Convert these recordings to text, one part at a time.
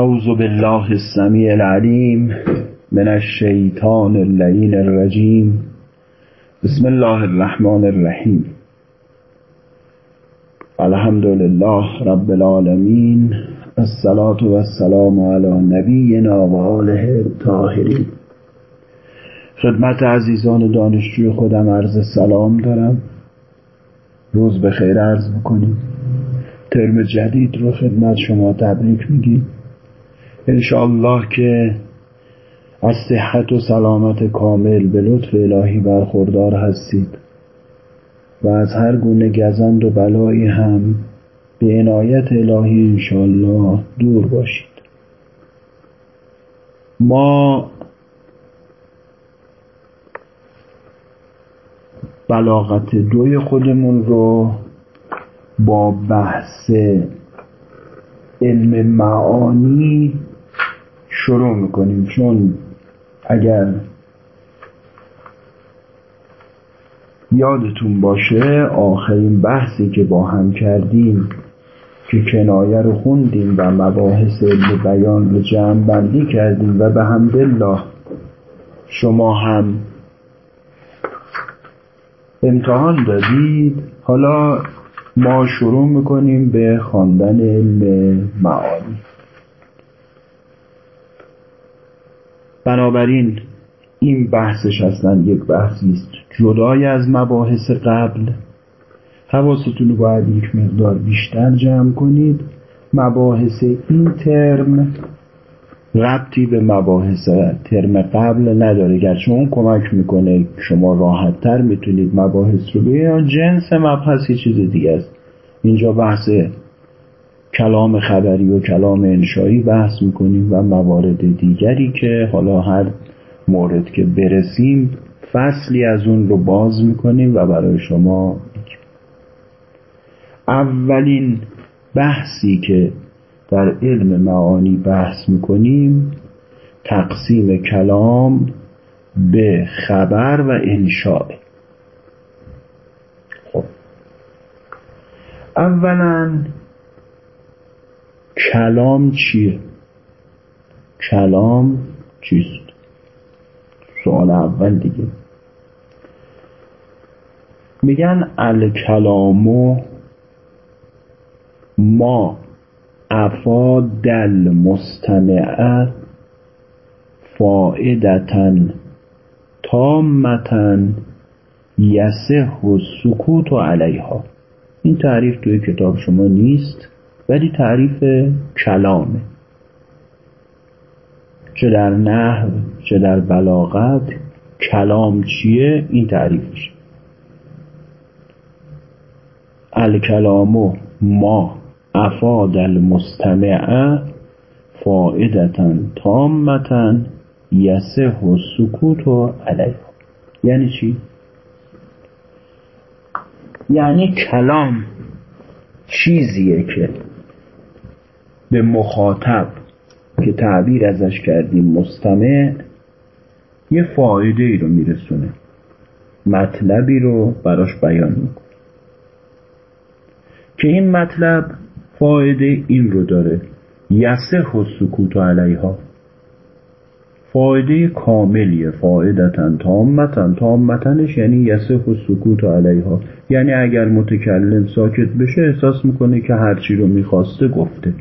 اعوذ بالله السمیع العلیم من الشیطان اللعین الرجیم بسم الله الرحمن الرحیم. الحمد لله رب العالمین. الصلاة والسلام علی نبینا و آله الطاهرین. خدمت عزیزان دانشجوی خودم عرض سلام دارم. روز به خیر عرض بکنیم ترم جدید رو خدمت شما تبریک میگیم. انشاءالله که از صحت و سلامت کامل به لطف الهی برخوردار هستید و از هر گونه گزند و بلایی هم به عنایت الهی انشاءالله دور باشید. ما بلاغت دوی خودمون رو با بحث علم معانی شروع می‌کنیم. چون اگر یادتون باشه آخرین بحثی که با هم کردیم که کنایه رو خوندیم و مباحث علم بیان رو جمع بندی کردیم و به همدلله شما هم امتحان دادید حالا ما شروع می‌کنیم به خواندن علم معانی بنابراین این بحثش اصلا یک بحثی است جدای از مباحث قبل حواستون رو باید یک مقدار بیشتر جمع کنید. مباحث این ترم ربطی به مباحث ترم قبل نداره. گرچه اون کمک می‌کنه شما راحت تر می‌تونید مباحث رو بیان جنس مبحث یه چیز دیگه است. اینجا بحث کلام خبری و کلام انشایی بحث می‌کنیم و موارد دیگری که حالا هر مورد که برسیم فصلی از اون رو باز می‌کنیم و برای شما اولین بحثی که در علم معانی بحث می‌کنیم تقسیم کلام به خبر و انشاء خب. اولا کلام چیه؟ کلام چیست؟ سوال اول دیگه. میگن الکلامو ما افاد المستمع فائدتا تامتا یسه و سکوت علیها. این تعریف توی کتاب شما نیست. ولی تعریف کلامه. چه در نحو چه در بلاغت کلام چیه؟ این تعریفش. الکلامو ما افاد المستمع فائدتا تامتا یسه و سکوت و علیه. یعنی چی؟ یعنی کلام چیزیه که به مخاطب که تعبیر ازش کردیم مستمع یه فایده ای رو میرسونه. مطلبی رو براش بیان می‌کنه. که این مطلب فایده این رو داره. یسه و سکوت علیها. فایده کاملیه. فایدتا تامتا تامتنش یعنی یسه و سکوت علیها. یعنی اگر متکلم ساکت بشه احساس می‌کنه که هرچی رو می‌خواسته گفته.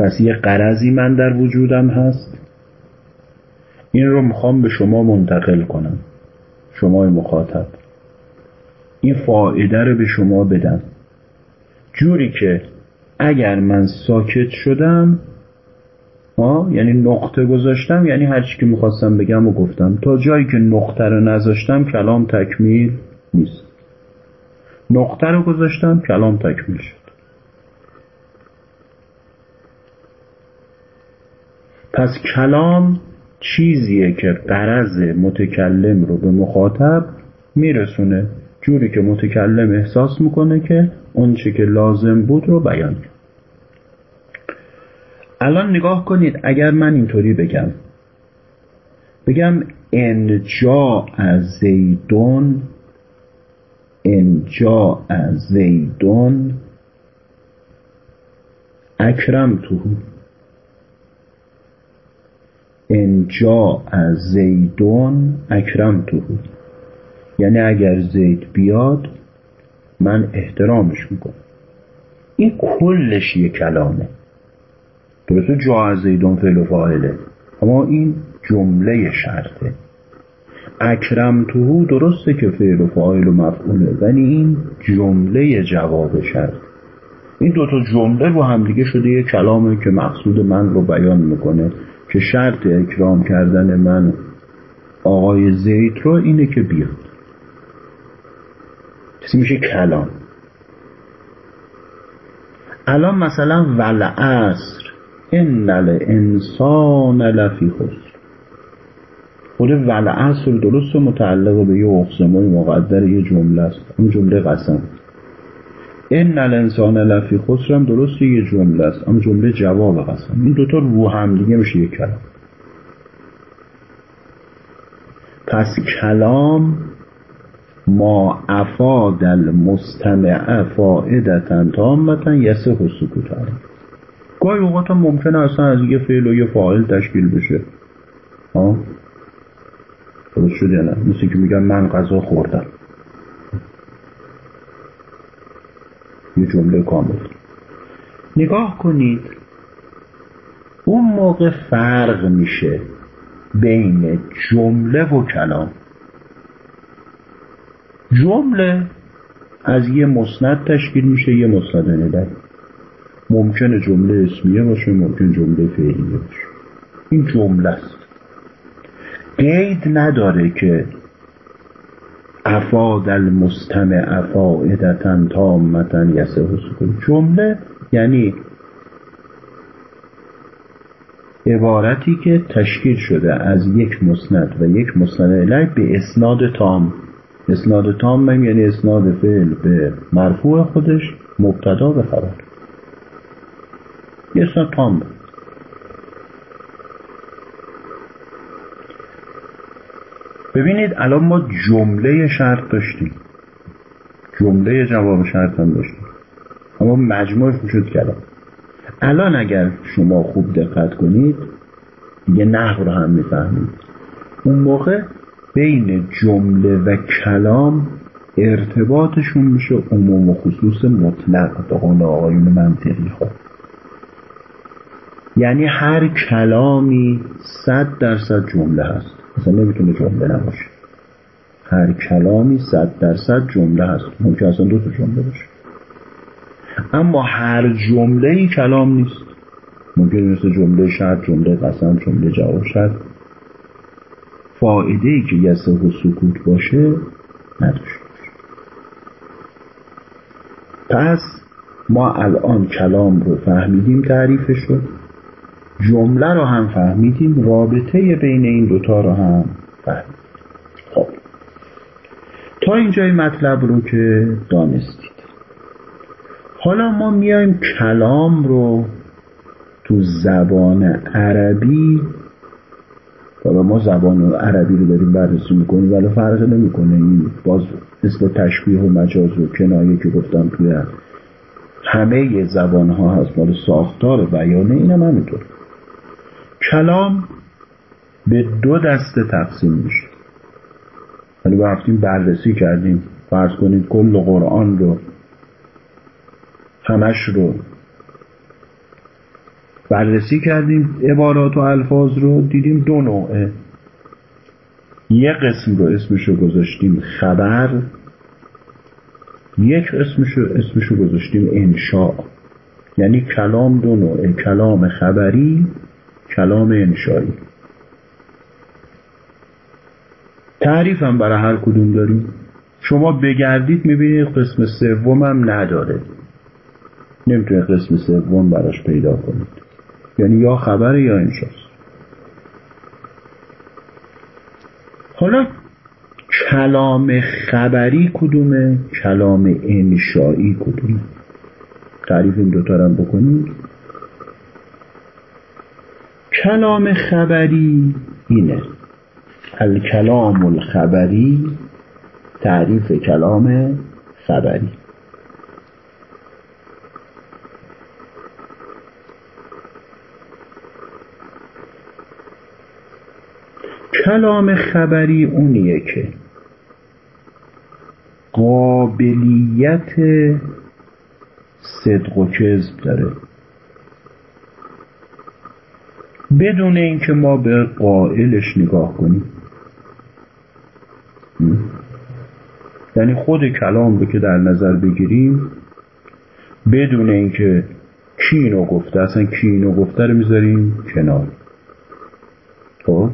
پس یه قرضی من در وجودم هست. این رو می‌خوام به شما منتقل کنم. شما مخاطب. این فایده رو به شما بدم. جوری که اگر من ساکت شدم ها یعنی نقطه گذاشتم یعنی هر چی که می‌خواستم بگم و گفتم. تا جایی که نقطه رو نذاشتم کلام تکمیل نیست. نقطه رو گذاشتم کلام تکمیل شد. پس کلام چیزیه که قرض متکلم رو به مخاطب میرسونه. جوری که متکلم احساس می‌کنه که اون که لازم بود رو بیان کرد. الان نگاه کنید اگر من اینطوری بگم. بگم انجا از زیدون انجا از زیدون اکرم تو انجا از زیدون اکرم تو یعنی اگر زید بیاد من احترامش می‌کنم. این کلش یه کلامه. درسته جا از زیدون فعل و فاعله. اما این جمله شرطه. اکرم توهو درسته که فعل و فاعل و مفعوله ولی این جمله جواب شرط این دوتا جمله رو همدیگه شده یه کلامه که مقصود من رو بیان می‌کنه. که شرط اکرام کردن من آقای زید رو اینه که بیاد. کسی میشه کلام. الان مثلا ولعصر ان الانسان لفی خسر. خود ولعصر درست متعلق به یه اقسمای مقدر یه جمله است. اون جمله قسم. ان الانسان لفی خسر هم درست یه جمله است. اما جمله جواب قسم. این دوتا رو هم دیگه میشه یک کلام. پس کلام ما افاد المستمع فائدتا تامتا یسه و سکوت گاهی اوقات هم ممکنه اصلا از یه فعل و یه فاعل تشکیل بشه. ها درست شد یا نه؟ مثل که میگن من غذا خوردم. یه جمله کامل. نگاه کنید. اون موقع فرق میشه بین جمله و کلام. جمله از یه مسند تشکیل میشه یه مسند ندر ممکنه جمله اسمیه باشه ممکن جمله فعلیه باشه. این جمله است. قید نداره که افاد المستمع فائدتا تامتا یسه سکون. جمله یعنی عبارتی که تشکیل شده از یک مسند و یک مسند الی به اسناد تام. اسناد تام یعنی اسناد فعل به مرفوع خودش مبتدا به خبر اسناد تام ببینید الان ما جمله شرط داشتیم. جمله جواب شرط هم داشتیم. اما مجموعش می‌شد کلام الان. اگر شما خوب دقت کنید دیگه نحو رو هم می‌فهمید. اون موقع بین جمله و کلام ارتباطشون میشه عموم و خصوص مطلق. به قول آقایون منطقی ها یعنی هر کلامی صد درصد جمله هست. اصلا نمی‌تونه جمله نباشه. هر کلامی صد درصد جمله هست. ممکن اصلا دو تا جمله باشه. اما هر جمله ای کلام نیست. ممکن مثل جمله شرط جمله قسم جمله جواب شرط فایده ای که یسه و سکوت باشه نداشت پس ما الان کلام رو فهمیدیم تعریفش رو. جمله رو هم فهمیدیم رابطه بین این دوتا رو هم فهمیدیم. خب. تا اینجای مطلب رو که دانستید. حالا ما میایم کلام رو تو زبان عربی حالا ما زبان عربی رو داریم بررسی می‌کنیم ولی فرق نمی‌کنه این باز مثل تشبیه و مجاز و کنایه که گفتم توی همه زبان ها هست مال ساختار بیانه اینم همینطور. کلام به دو دسته تقسیم میشه. ولی رفتیم بررسی کردیم. فرض کنید کل قرآن رو همش رو بررسی کردیم. عبارات و الفاظ رو دیدیم دو نوعه. یک قسم رو اسمشو گذاشتیم خبر. یک اسمشو اسمشو گذاشتیم انشاء. یعنی کلام دو نوعه. کلام خبری کلام انشایی تعریف هم برای هر کدوم داریم. شما بگردید می‌بینید قسم سوم نداره. نمی‌تونه قسم سوم براش پیدا کنید. یعنی یا خبر یا انشاست حالا کلام خبری کدومه؟ کلام انشایی کدومه؟ تعریف این دوتا رو بکنید کلام خبری اینه. الکلام الخبری تعریف کلام خبری. کلام خبری اونیه که قابلیت صدق و کذب داره. بدون اینکه ما به قائلش نگاه کنیم. یعنی خود کلام رو که در نظر بگیریم بدون اینکه کی اینو گفته اصلا کی اینو گفته رو می‌ذاریم کنار. خب؟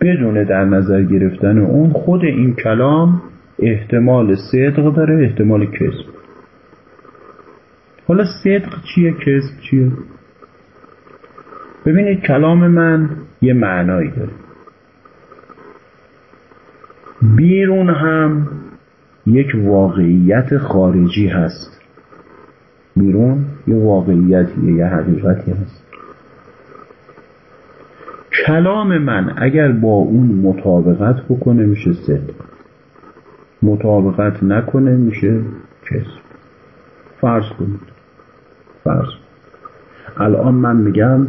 بدون در نظر گرفتن اون خود این کلام احتمال صدق داره احتمال کذب. حالا صدق چیه؟ کذب چیه؟ ببینید کلام من یه معنایی داره. بیرون هم یک واقعیت خارجی هست. بیرون یه واقعیتیه یه حقیقتی هست. کلام من اگر با اون مطابقت بکنه میشه صدق. مطابقت نکنه میشه کسب. فرض کنید. فرض. الان من میگم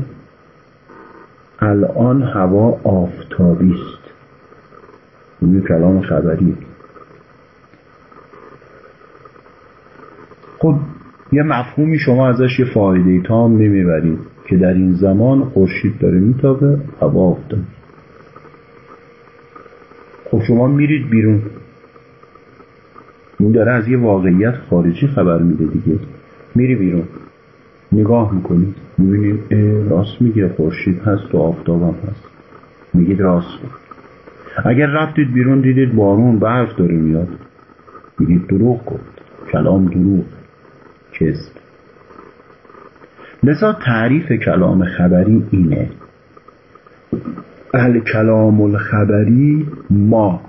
الان هوا آفتابی است. این کلام خبری. خب یه مفهومی شما ازش یه فایده تام نمی‌برید که در این زمان خورشید داره میتابه هوا افتاد خب شما میرید بیرون. این داره از یه واقعیت خارجی خبر میده دیگه. میری بیرون. نگاه می‌کنید. می‌بینید راست میگه خورشید هست و آفتابم هست. میگید راست اگر رفتید بیرون دیدید بارون برف داره میاد. میگید دروغ گفت. کلام دروغ. کذب لذا تعریف کلام خبری اینه. الکلام الخبری ما.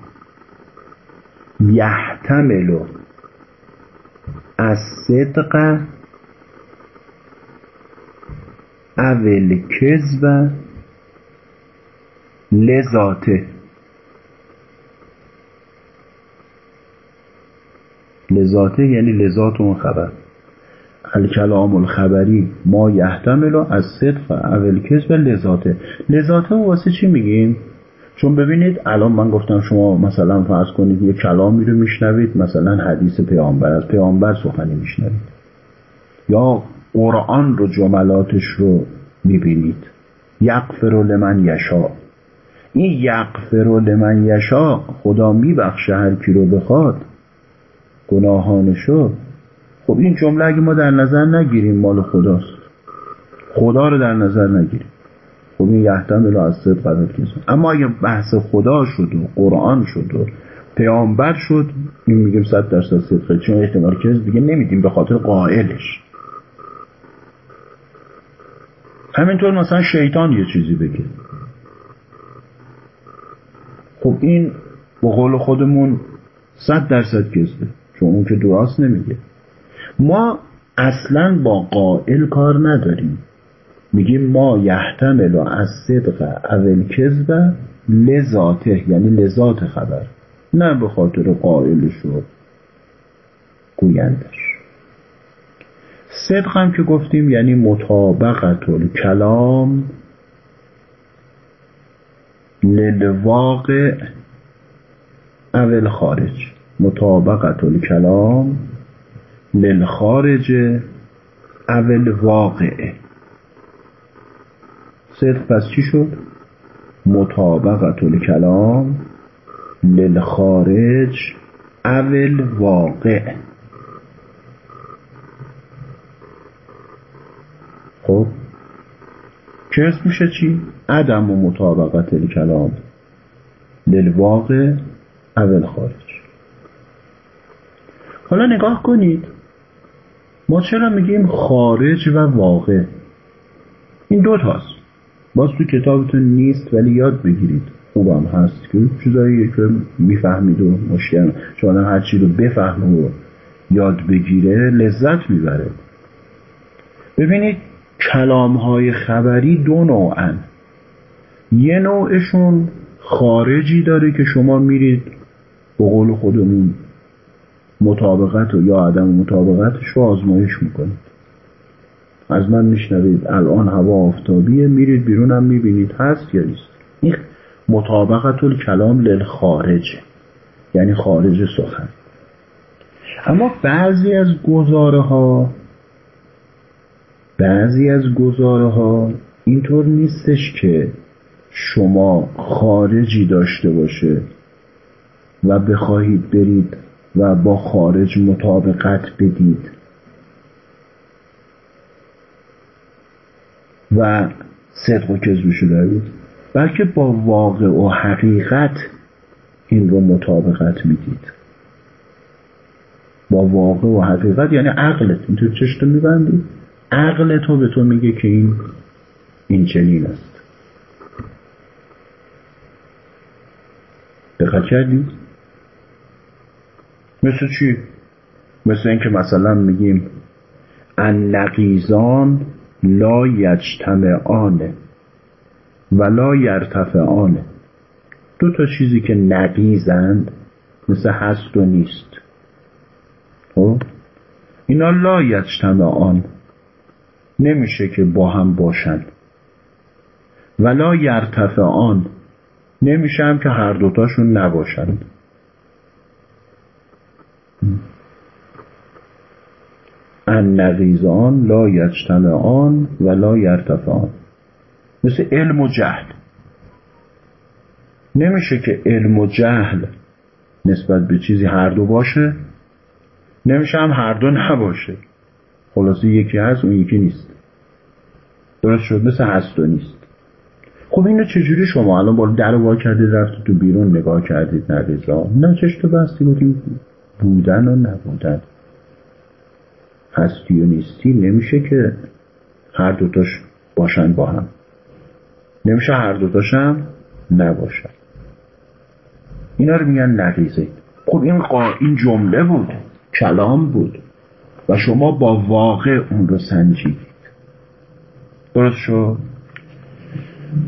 یحتمل از صدق اول کذب لذاته لذاته یعنی لذات اون خبر. الکلام الخبری ما یحتمل از صدق اول کذب لذاته لذاته واسه چی میگیم؟ چون ببینید الان من گفتم شما مثلا فرض کنید یه کلامی رو میشنوید مثلا حدیث پیامبر. از پیامبر سخنی میشنوید. یا قرآن رو جملاتش رو می‌بینید. یقفر لمن یشا این یقفر لمن یشا خدا میبخشه هر کی رو بخواد. گناهانشو خب این جمله اگه ما در نظر نگیریم مال خداست. خدا رو در نظر نگیریم. خب این یحتمل از صدق اما اگه بحث خدا شد و قرآن شد و پیامبر شد این میگیم صد درصد صدقه. چون احتمال کس دیگه نمیدیم به خاطر قائلش. همینطور مثلا شیطان یه چیزی بگه. خب این با قول خودمون صد درصد کسبه چون اون که درست نمیگه. ما اصلا با قائل کار نداریم. میگیم ما یحتمل از صدق اول کذب لذاته یعنی لذات خبر. نه به خاطر قائلش و گویندش. صدق هم که گفتیم یعنی مطابقت کلام للواقع اول خارج مطابقت کلام للخارج اول واقعه صدق پس چی شد؟ مطابقت کلام للخارج اول واقع خب؟ کس میشه چی؟ عدم و مطابقت کلام للواقع اول خارج. حالا نگاه کنید. ما چرا میگیم خارج و واقع؟ این دو تاست. باز تو کتابتون نیست ولی یاد بگیرید. خوبم هست که چیزایی که می‌فهمید و مشکل شما هر چی رو بفهم و یاد بگیره لذت می‌بره. ببینید کلام های خبری دو نوعن. یه نوعشون خارجی داره که شما میرید به قول خودمون مطابقت و یا عدم مطابقتش رو آزمایش می‌کنید. از من میشنوید الان هوا آفتابیه میرید بیرون هم می‌بینید هست یا نیست؟ این مطابقت الکلام للخارجه یعنی خارج سخن. اما بعضی از گزاره ها بعضی از گزاره ها اینطور نیستش که شما خارجی داشته باشه و بخواهید برید و با خارج مطابقت بدید. و صدق و کذبشو دارید بلکه با واقع و حقیقت این رو مطابقت می‌دید. با واقع و حقیقت یعنی عقلت. اینطور چشتو میبندی عقل تو به تو میگه که این این چنین است. دقت کردی؟ مثل چی؟ مثل اینکه مثلا میگیم ان نقیزان لا یجتمعانه ولا یرتفعانه دو تا چیزی که نقیزند مثل هست و نیست. خب؟ اینا لا یجتمعان. نمیشه که با هم باشن ولا یرتفعان نمیشه هم که هر دوتاشون نباشند. ان نقیزان لا یجتمعان و لا یرتفعان. مثل علم و جهل. نمیشه که علم و جهل نسبت به چیزی هر دو باشه. نمیشه هم هر دو نباشه. خلاصه یکی هست اون یکی نیست. درست شد مثل هست و نیست. خب اینو چجوری شما الان با در وا کردید رفتید تو بیرون نگاه کردید نقیزا نه چشت بستی بودیم بودن و نبودن. هستی و نیستی نمیشه که هر دوتاش باشن با هم. نمیشه هر دوتاش هم نباشن. اینا رو میگن نقیزه. خب این این جمله بود. کلام بود. و شما با واقع اون رو سنجید. درست شد؟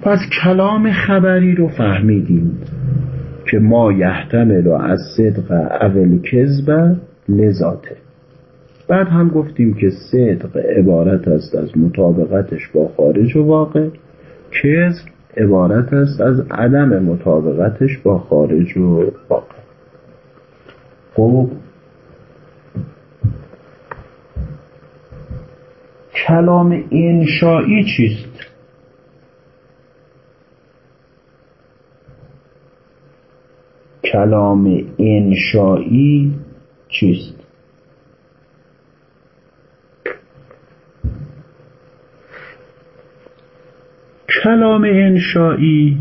پس کلام خبری رو فهمیدیم که ما یحتمل از صدق اول کذب لذاته بعد هم گفتیم که صدق عبارت است از مطابقتش با خارج و واقع. کذب عبارت است از عدم مطابقتش با خارج و واقع. خب کلام انشایی چیست؟ کلام انشایی چیست؟ کلام انشایی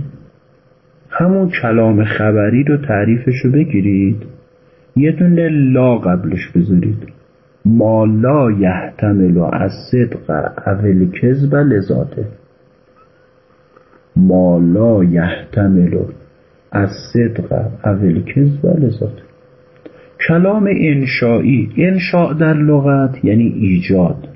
همون کلام خبری رو تعریفش رو بگیرید. یه دونه لا قبلش بذارید. ما لا یحتمل از صدق اول کذب لذاته. ما لا یحتمل از صدق اول کذب لذاته. کلام انشایی انشاء در لغت یعنی ایجاد.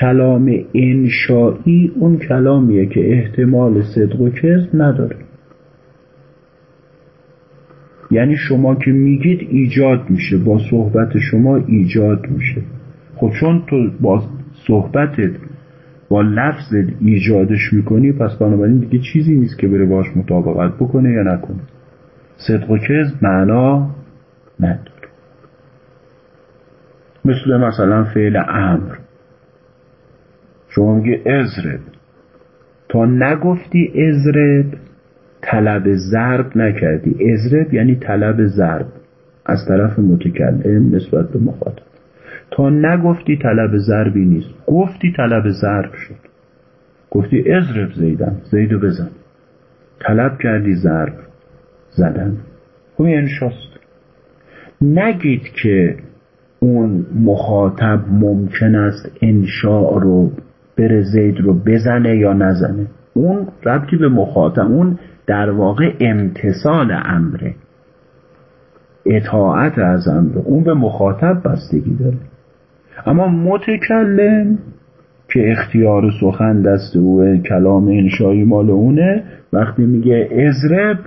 کلام انشایی اون کلامیه که احتمال صدق و کذب نداره. یعنی شما که میگید ایجاد میشه با صحبت شما ایجاد میشه. خب چون تو با صحبتت با لفظ ایجادش می‌کنی پس بنابراین دیگه چیزی نیست که بره باش مطابقت بکنه یا نکنه. صدق و کذب معنا نداره. مثل مثلا فعل امر. شما میگه ازرب تا نگفتی ازرب طلب ضرب نکردی. ازرب یعنی طلب ضرب. از طرف متکلم نسبت به مخاطب. تا نگفتی طلب ضربی نیست. گفتی طلب ضرب شد. گفتی ازرب زیدم. زیدو بزن. طلب کردی ضرب. زدن. خب انشاست. نگید که اون مخاطب ممکن است انشاء رو بره زید رو بزنه یا نزنه. اون ربطی به مخاطب. اون در واقع امتصال امره اطاعت از امره اون به مخاطب بستگی داره. اما متکلم که اختیار سخن دست او کلام انشایی مال اونه وقتی میگه ازرب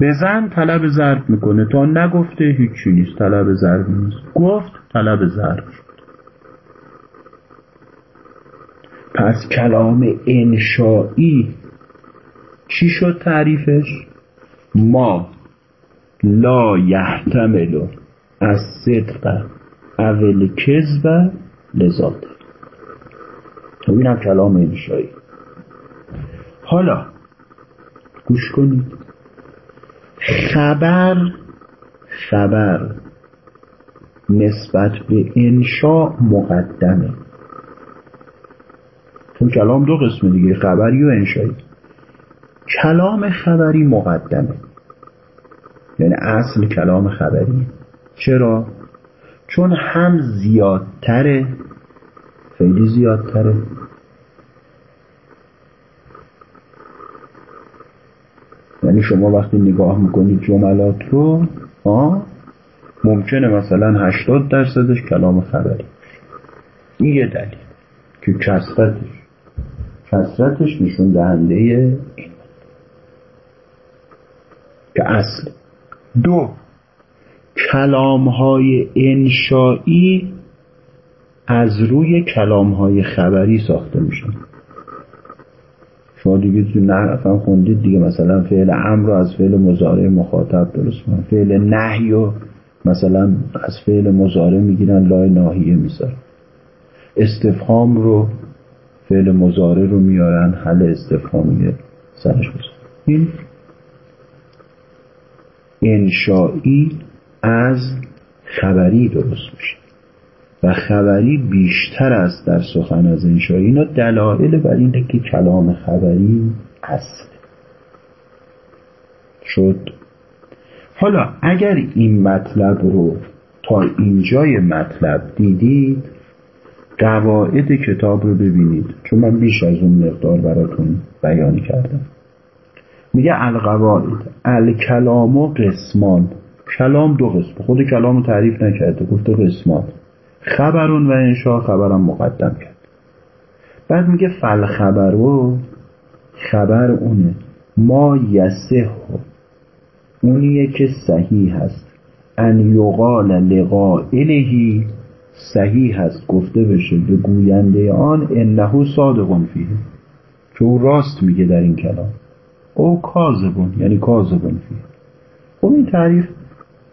بزن طلب ضرب می‌کنه. تا نگفته هیچی نیست طلب ضرب نیست. گفت طلب ضرب پس کلام انشایی چی شد تعریفش؟ ما لا یحتمل از صدق اول کذب لذات خب این هم کلام انشایی حالا گوش کنید. خبر خبر نسبت به انشا مقدمه. چون کلام دو قسمه دیگه خبری و انشایی کلام خبری مقدمه یعنی اصل کلام خبری. چرا؟ چون هم زیادتره. خیلی زیادتره. یعنی شما وقتی نگاه می‌کنید جملات رو آه ممکنه مثلا 80 درصدش کلام خبری. این یه دلیل. که کسرتش کسرتش نشون دهنده که اصل. دو. کلام های انشایی از روی کلام های خبری ساخته میشن. شما دیگه تو نه خوندید دیگه مثلا فعل امر رو از فعل مزارع مخاطب درست کنن فعل نهی و مثلا از فعل مزارع می‌گیرن لای ناهیه می‌ذارن. استفهام رو فعل مزارع رو میارن حل استفهامیه سرش بزن این انشایی از خبری درست میشه. و خبری بیشتر است در سخن از انشایی اینا دلایل بر اینه که کلام خبری اصل. شد. حالا اگر این مطلب رو تا اینجای مطلب دیدید قواعد کتاب رو ببینید. چون من بیش از اون مقدار براتون بیان کردم. میگه القواعد. الکلام و قسمان. کلام دو قسم. خود کلام تعریف نکرده. گفته قسمان. خبرون و انشا خبرم مقدم کرد. بعد میگه فل خبرو خبر اونه. ما یسه اونیه که صحیح هست. ان یقال لقائلهی صحیح هست. گفته بشه. به گوینده آن انه صادقون فیه. که او راست میگه در این کلام. او کاذبون یعنی کاذبون. فیه خب این تعریف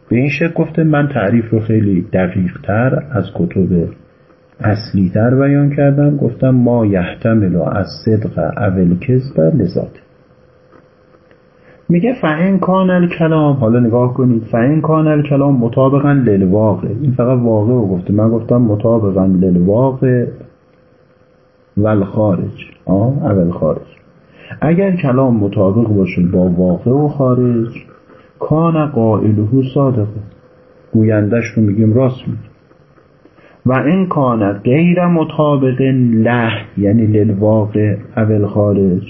به این شکل گفته من تعریف رو خیلی دقیق تر از کتب اصلی تر بیان کردم. گفتم ما یحتمل از صدق اول کذب لذات. میگه فعین کان کلام حالا نگاه کنید فعین کان کلام مطابقا للواقع. این فقط واقع رو گفته. من گفتم مطابقا للواقع والخارج آه اول خارج. اگر کلام مطابق باشه با واقع و خارج کان قائله صادقه گویندش رو میگیم راست میگه. و این کان غیر مطابق له یعنی للواقع اول خارج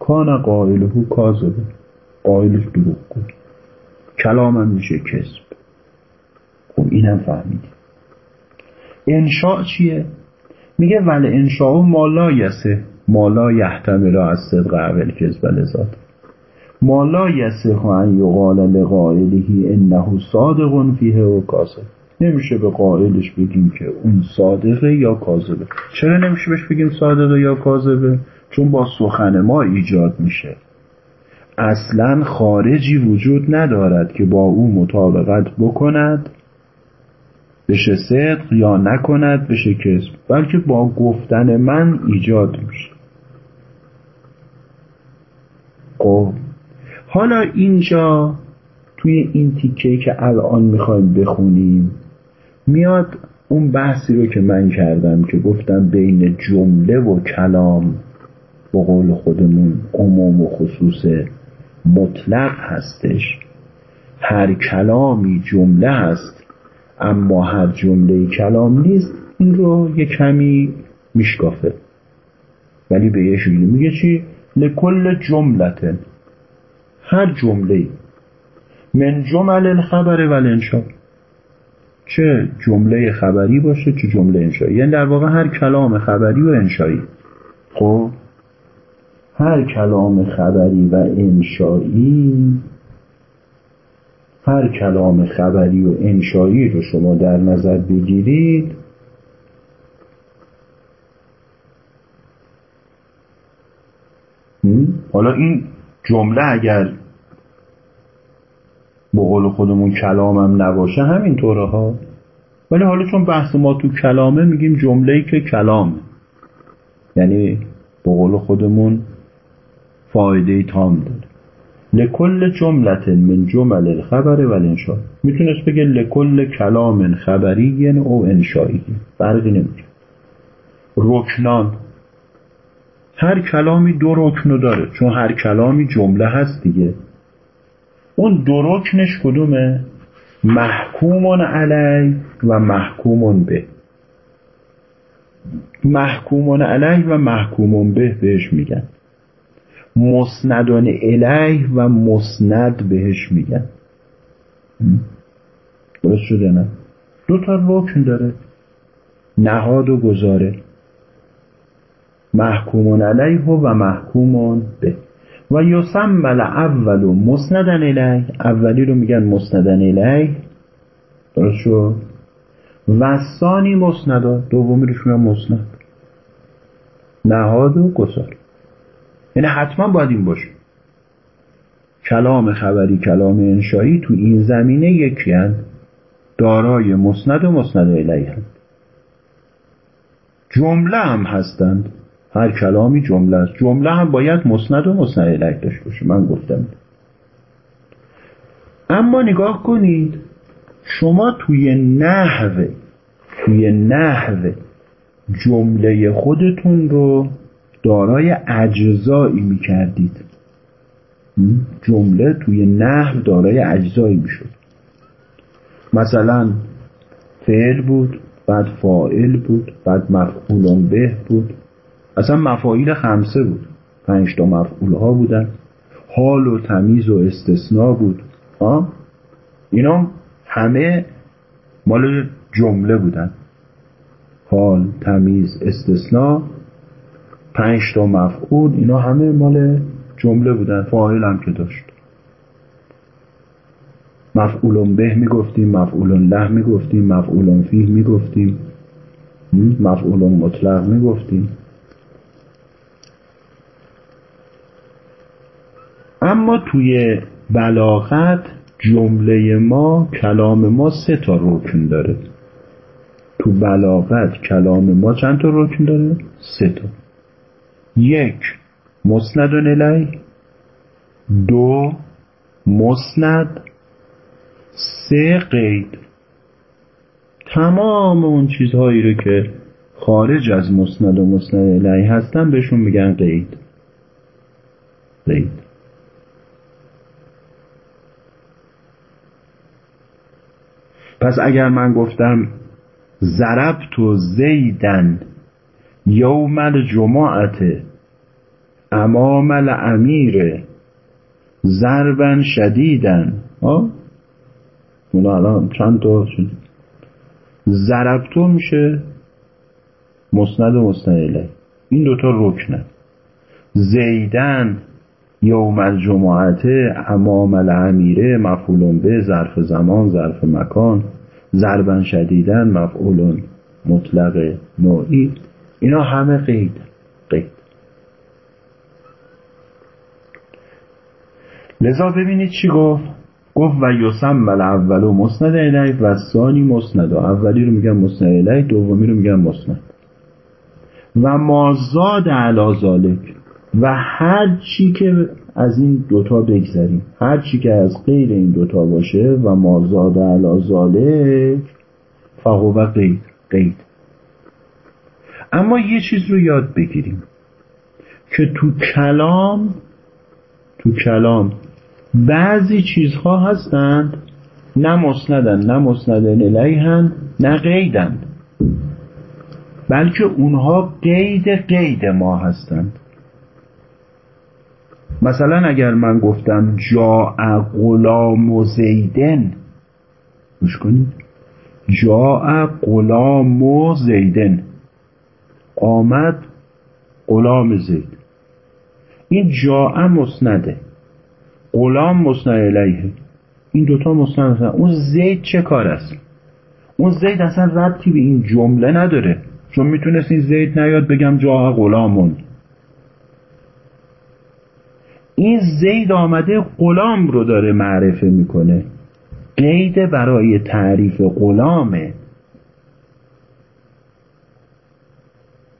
کان قائله کاذبه قائلش دروغ. کن کلامم میشه کسب خب اینم فهمیدیم. انشاء چیه؟ میگه ول انشاء مالا یسه مالا یحتمل از صدق اول کذب لذات. مالا یسه ان یقال لقائله انه صادق فیه و کاذب. نمیشه به قائلش بگیم که اون صادقه یا کاذبه. چرا نمیشه بهش بگیم صادقه یا کاذبه؟ چون با سخن ما ایجاد میشه. اصلا خارجی وجود ندارد که با او مطابقت بکند بشه صدق یا نکند بشه کسب بلکه با گفتن من ایجاد میشه. خب حالا اینجا توی این تیکه که الان می‌خوایم بخونیم میاد اون بحثی رو که من کردم که گفتم بین جمله و کلام به قول خودمون عموم و خصوص مطلق هستش. هر کلامی جمله هست اما هر جمله کلام نیست. این رو یه کمی میشکافه. ولی به یه میگه چی؟ لکل جملتن هر جمله من جمل الخبر و الانشا چه جمله خبری باشه چه جمله انشایی یعنی در واقع هر کلام خبری و انشایی خب؟ هر کلام خبری و انشایی هر کلام خبری و انشایی رو شما در نظر بگیرید. حالا این جمله اگر به قول خودمون کلامم نباشه همینطوره ها. ولی حالا چون بحث ما تو کلامه میگیم جمله که کلامه. یعنی به قول خودمون فایده تام داره. لکل جملت من جمل الخبر و الانشاء. می‌تونست بگه لکل کلام خبری او انشایی فرقی نمی‌کنه. رکنان. هر کلامی دو رکنو داره. چون هر کلامی جمله هست دیگه. اون دو رکنش کدومه؟ محکومون علی و محکومون به. محکومون علی و محکومون به بهش میگن. مسندان الیه و مسند بهش میگن. درست شده نه؟ دو تا رکن داره. نهاد و گذاره محکومون علیه و محکومون به. و یسمل اول و مسندن الیه. اولی رو میگن مسندن الیه. درست شد و ثانی مسندا دومی رو میگن مسند. نهاد و گذار یعنی حتما باید این باشه. کلام خبری کلام انشایی تو این زمینه یکی هست دارای مسند و مسند الیه هست جمله هم هستند. هر کلامی جمله است. جمله هم باید مسند و الیه داشته باشه. من گفتم. اما نگاه کنید شما توی نحو توی نحو جمله خودتون رو دارای اجزایی می‌کردید. جمله توی نحو دارای اجزایی می‌شد. مثلا فعل بود بعد فاعل بود بعد مفعول به بود. اصلا مفاعیل خمسه بود. پنج تا مفعول ها بودن. حال و تمیز و استثناء بود. ها اینا همه مال جمله بودن. حال تمیز استثناء پنج تا مفعول اینا همه مال جمله بودن. فاعل هم که داشت. مفعول به می‌گفتیم مفعول له می‌گفتیم مفعول فیه می‌گفتیم مفعول مطلق می‌گفتیم. اما توی بلاغت جمله ما کلام ما سه تا رکن داره. تو بلاغت کلام ما چند تا رکن داره؟ سه تا. یک مسند الی دو مسند. سه قید. تمام اون چیزهایی رو که خارج از مسند و مسند الی هستن بهشون میگن قید. قید. پس اگر من گفتم ضربت و زیدن یوم الجمعت امام الامیر ضربا شدیدن ها؟ الان چند تا ضربتو میشه مسند و مسند این دوتا رکنه زیدن یوم الجمعت امام الامیره مفعول به ظرف زمان ظرف مکان ضربا شدیدن مفعول مطلق نوعی. اینا همه قید قید. لذا ببینید چی گفت؟ گفت و یسم اول و مسند الیه و ثانی مسند. اولی رو میگن مسند الیه دومی رو میگن مسند. و مازاد علا ذالک و هر چی که از این دوتا بگذریم هر چی که از غیر این دوتا باشه و مازاد علا ذالک فهو قید قید اما یه چیز رو یاد بگیریم که تو کلام تو کلام بعضی چیزها هستند نه مسندن نه مسندن الیهن نه قیدند بلکه اونها قید قید ما هستند. مثلا اگر من گفتم جا غلام و زیدن گوش کنید. جا غلام و زیدن. آمد غلام زید. این جا مسنده. غلام مسند الیه این دوتا مسند هستن. اون زید چه کار است؟ اون زید اصلا ربطی به این جمله نداره. چون می‌تونست این زید نیاد بگم جا غلامون. این زید آمده غلام رو داره معرفه می‌کنه. قید برای تعریف غلامه.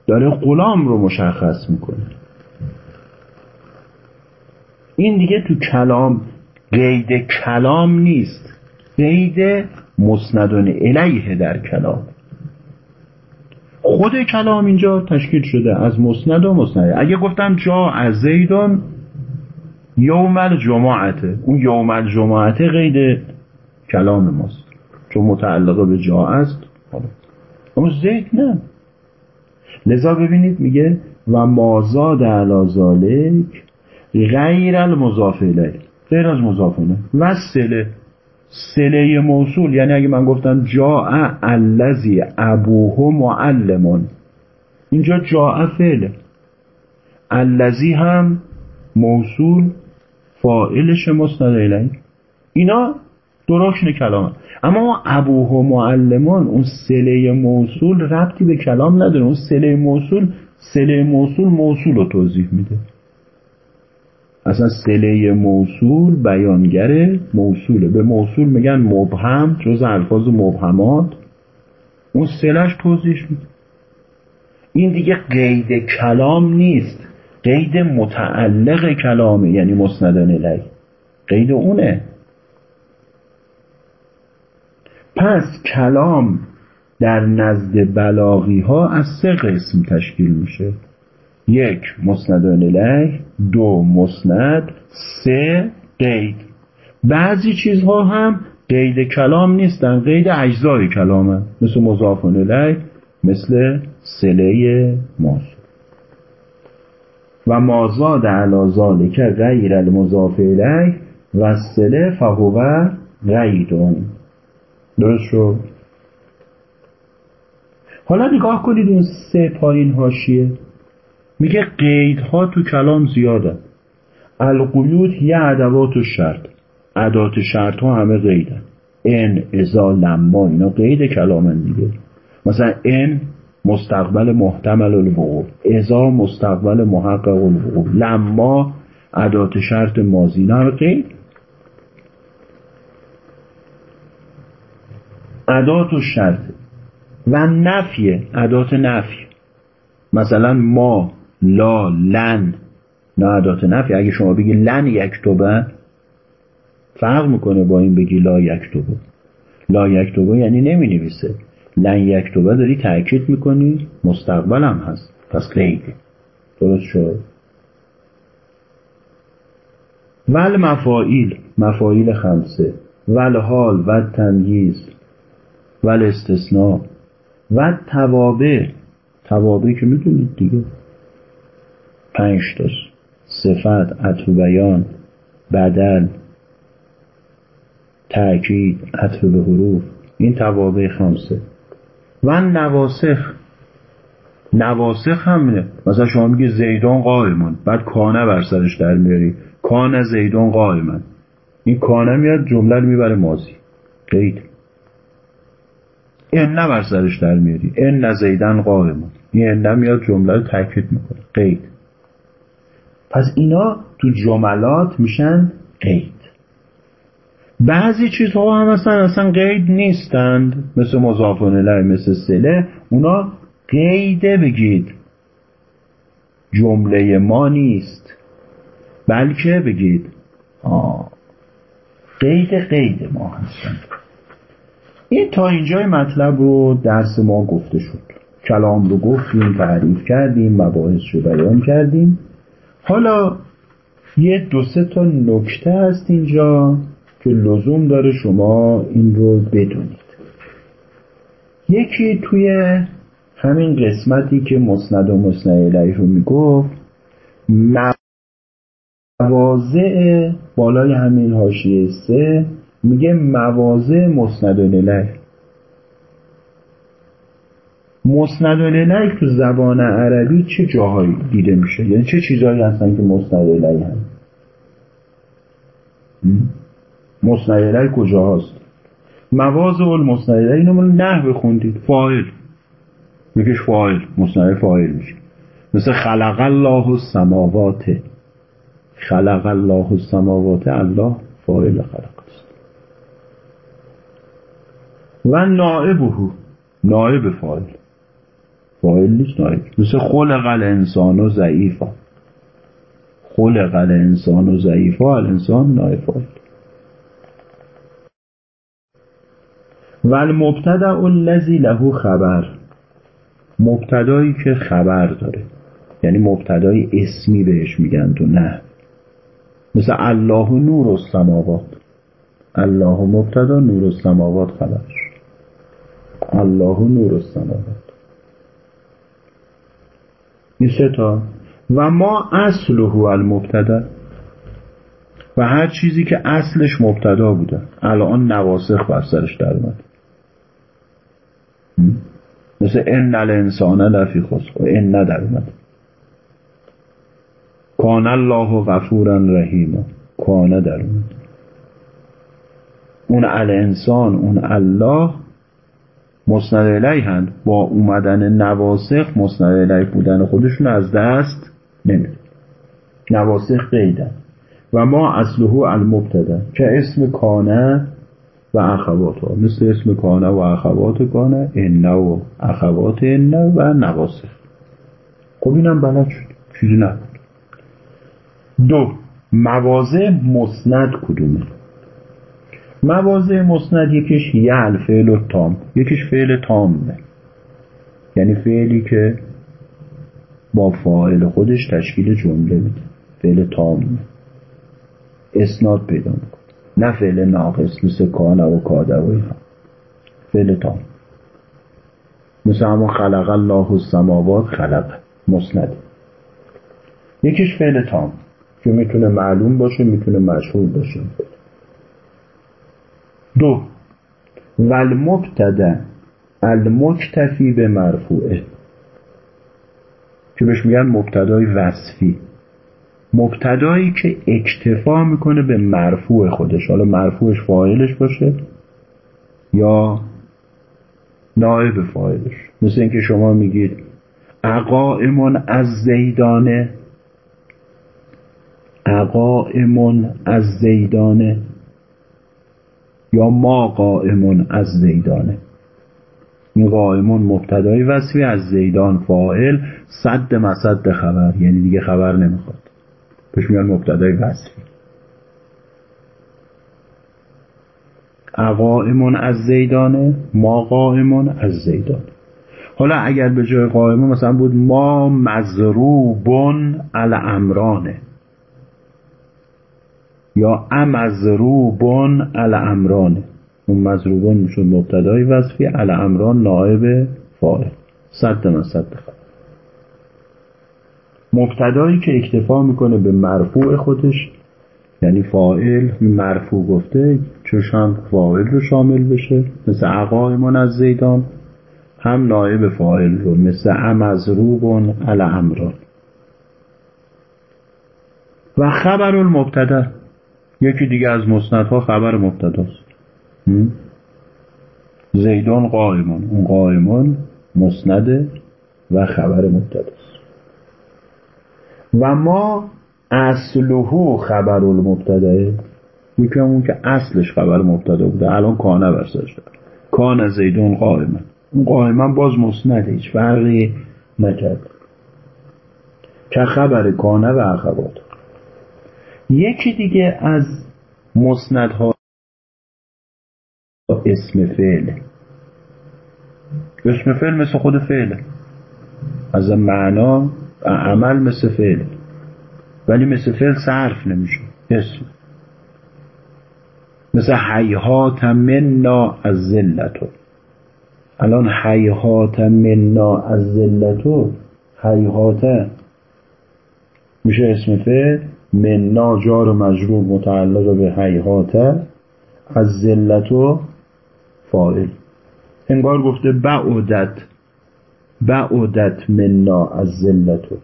داره غلام رو مشخص می‌کنه. این دیگه تو کلام قید کلام نیست. قید مسندون الیه در کلام. خود کلام اینجا تشکیل شده از مسند و مسند. اگه گفتم جا از زیدون یوم الجماعته اون یوم الجماعته قید کلام ماست. چون متعلقه به جا است. اما زید نه. لذا ببینید میگه و مازاد علا ذالک غیر المضاف الیه غیر از مضاف و سله. سله موصول. یعنی اگه من گفتم جاء الذی ابوه معلمون. اینجا جاء فعله. الذی هم موصول فاعلش مسند الیه اینا درشن کلامه. اما ابوه معلمان اون سله موصول ربطی به کلام نداره. اون سله موصول سله موصول موصول رو توضیح میده. اصلا سله موصول بیانگر موصوله. به موصول میگن مبهم جز الفاظ مبهمات. اون سلش توضیح میده. این دیگه قید کلام نیست. قید متعلق کلامه یعنی مسندن الی قید اونه. پس کلام در نزد بلاغی ها از سه قسم تشکیل میشه. یک مسند الیه دو مسند. سه قید. بعضی چیزها هم قید کلام نیستن قید اجزای کلامه. مثل مضاف الیه مثل سله موضوع و مازاد علا ذالک غیر المضاف الیه و سله فهو غیدون درست شد؟ حالا نگاه کنید اون سه پایین هاشیه میگه قیدها تو کلام زیاده. القیود یه ادوات و شرط. ادات شرط ها همه قیدن ان ازا لما اینا قید کلامن دیگه. مثلا ان مستقبل محتمل الوقوع. ازا مستقبل محقق الوقوع. لما ادات شرط مازی قید ادات و شرط و نفیه ادات نفی. مثلا ما لا لن. نه ادات نفی. اگه شما بگی لن یکتوبه فرق می‌کنه با این بگی لا یکتوبه لا یکتوبه یعنی نمی نویسه لن یکتوبه داری تاکید می‌کنی؟ هم هست. پس قیده درست شد؟ ول مفایل مفایل خمسه. ول حال و تمییز ول استثناء و توابع. توابع که می‌دونید دیگه. پنج تاست صفت عطف بیان بدل تأکید عطف به حروف. این توابع خمسه. و نواسخ. نواسخ هم مثلا شما میگی زیدان قائمان. بعد کانه بر سرش در میاری. کانه زیدان قائمان. این کانه میاد جمله رو می‌بره مازی قید. این نه بر سرش در میاری. این نه زیدن قائمان. این نه میاد جمله رو تاکید می‌کنه. قید. پس اینا تو جملات میشن قید. بعضی چیزها هم اصلا اصلا قید نیستند. مثل مضافون الیه مثل سله. اونا قیده بگید. جمله ما نیست. بلکه بگید. آه. قید قید ما هستن این تا اینجای مطلب رو درس ما گفته شد. کلام رو گفتیم تعریف کردیم مباحث رو بیان کردیم. حالا یه دو سه تا نکته هست اینجا. که لزوم داره شما این رو بدونید. یکی توی همین قسمتی که مسند و مسند الیه رو می‌گفت مواضع بالای همین حاشیه سه میگه مواضع مسند الیه. مسند الیه تو زبان عربی چه جاهایی دیده میشه؟ یعنی چه چیزهایی هستن که مسند الیه هم مسند الیه کجا هست مواضع المسند الیه اینو من نحو خوندید. فاعل. میگش فاعل. مسند فاعل میشه. مثل خلق الله السماوات. خلق الله السماوات الله فاعل خلق است. و نائبه. نائب فاعل. فاعل نیست نائب. مثل خلق الانسان و ضعیفا. خلق الانسان و ضعیفا الانسان نائب فاعل. و المبتدع الذی له خبر. مبتدایی که خبر داره. یعنی مبتدای اسمی بهش میگن تو نه. مثل الله نور السماوات. الله مبتدا نور السماوات خبر. الله نور السماوات. این سه تا. و ما اصله المبتدا. و هر چیزی که اصلش مبتدا بوده. الان نواسخ بر سرش در اومد مثل ان الانسان لفی خسر ان در اومد. کان الله غفورا رحیما. کانه در اومد. اون الانسان اون الله مسند الی هند. با اومدن نواسخ مسند الی بودن خودشون از دست نمیده نواسخ قیدن. و ما اصله المبتدا که اسم کانه و اخوات ها. مثل اسم کانه و اخوات کانه انه و اخوات انه و نواسخ خب اینم بلد شد. چیزی نبود. دو موازه مسند کدومه؟ موازه مسند یکیش یه الفعل و تام. یکیش فعل تامه. یعنی فعلی که با فاعل خودش تشکیل جمله میده. فعل تامه. اسناد پیدا می‌کنه. نه فعل ناقص مثل کانه و کاده و اینا. فعل تام. مثل همون خلق الله السماوات خلق مسند. یکیش فعل تام که می‌تونه معلوم باشه می‌تونه مشهور باشه. دو. والمبتدا المکتفی به مرفوعه. که بهش میگن مبتدای وصفی. مبتدایی که اکتفا می‌کنه به مرفوع خودش. حالا مرفوعش فاعلش باشه یا نائب فاعلش. مثل اینکه شما میگید اقائمون از زیدانه. اقائمون از زیدانه. یا ما قائمون از زیدانه. این قائمون مبتدای وصفی از زیدان فاعل صد مسد خبر. یعنی دیگه خبر نمی‌خواد. بهش میگن مبتدای وصفی اقائمون از زیدانه ما قائمون از زیدانه حالا اگر به جای قائمون مثلا بود ما مضروبون الامرانه یا امزروبون الامرانه اون مضروبون میشه مبتدای وصفی الامران نائب فاعل. صد من صد خبر. مبتدایی که اکتفا می‌کنه به مرفوع خودش یعنی فائل مرفوع گفته چوش هم فاعل رو شامل بشه مثل عقایمون از زیدان هم نایب فاعل رو مثل امزروبون الامران. و خبر المبتدا یکی دیگه از مستندها خبر مبتداست. زیدان قائمون اون قائمون مسنده و خبر مبتداست. و ما اصلهو خبر المبتداه یکی اون که اصلش خبر مبتدا بوده. الان کانه برسش کان زیدون قائمه. اون قائمه باز مسنده هیچ فرقی نکرد. که خبر کانه و اخوات یکی دیگه از مسندها اسم فعل. اسم فعل مثل خود فعله. از معنا عمل مثل فعل. ولی مثل فعل صرف نمیشه. اسم. مثل حیهات منا از ذلتو الان حیهات منا از ذلتو حیهات میشه اسم فعل. منا جار و مجرور متعلق به حیهات از ذلتو فاعل. انگار گفته بعدت. بعدت منا از ذلتو.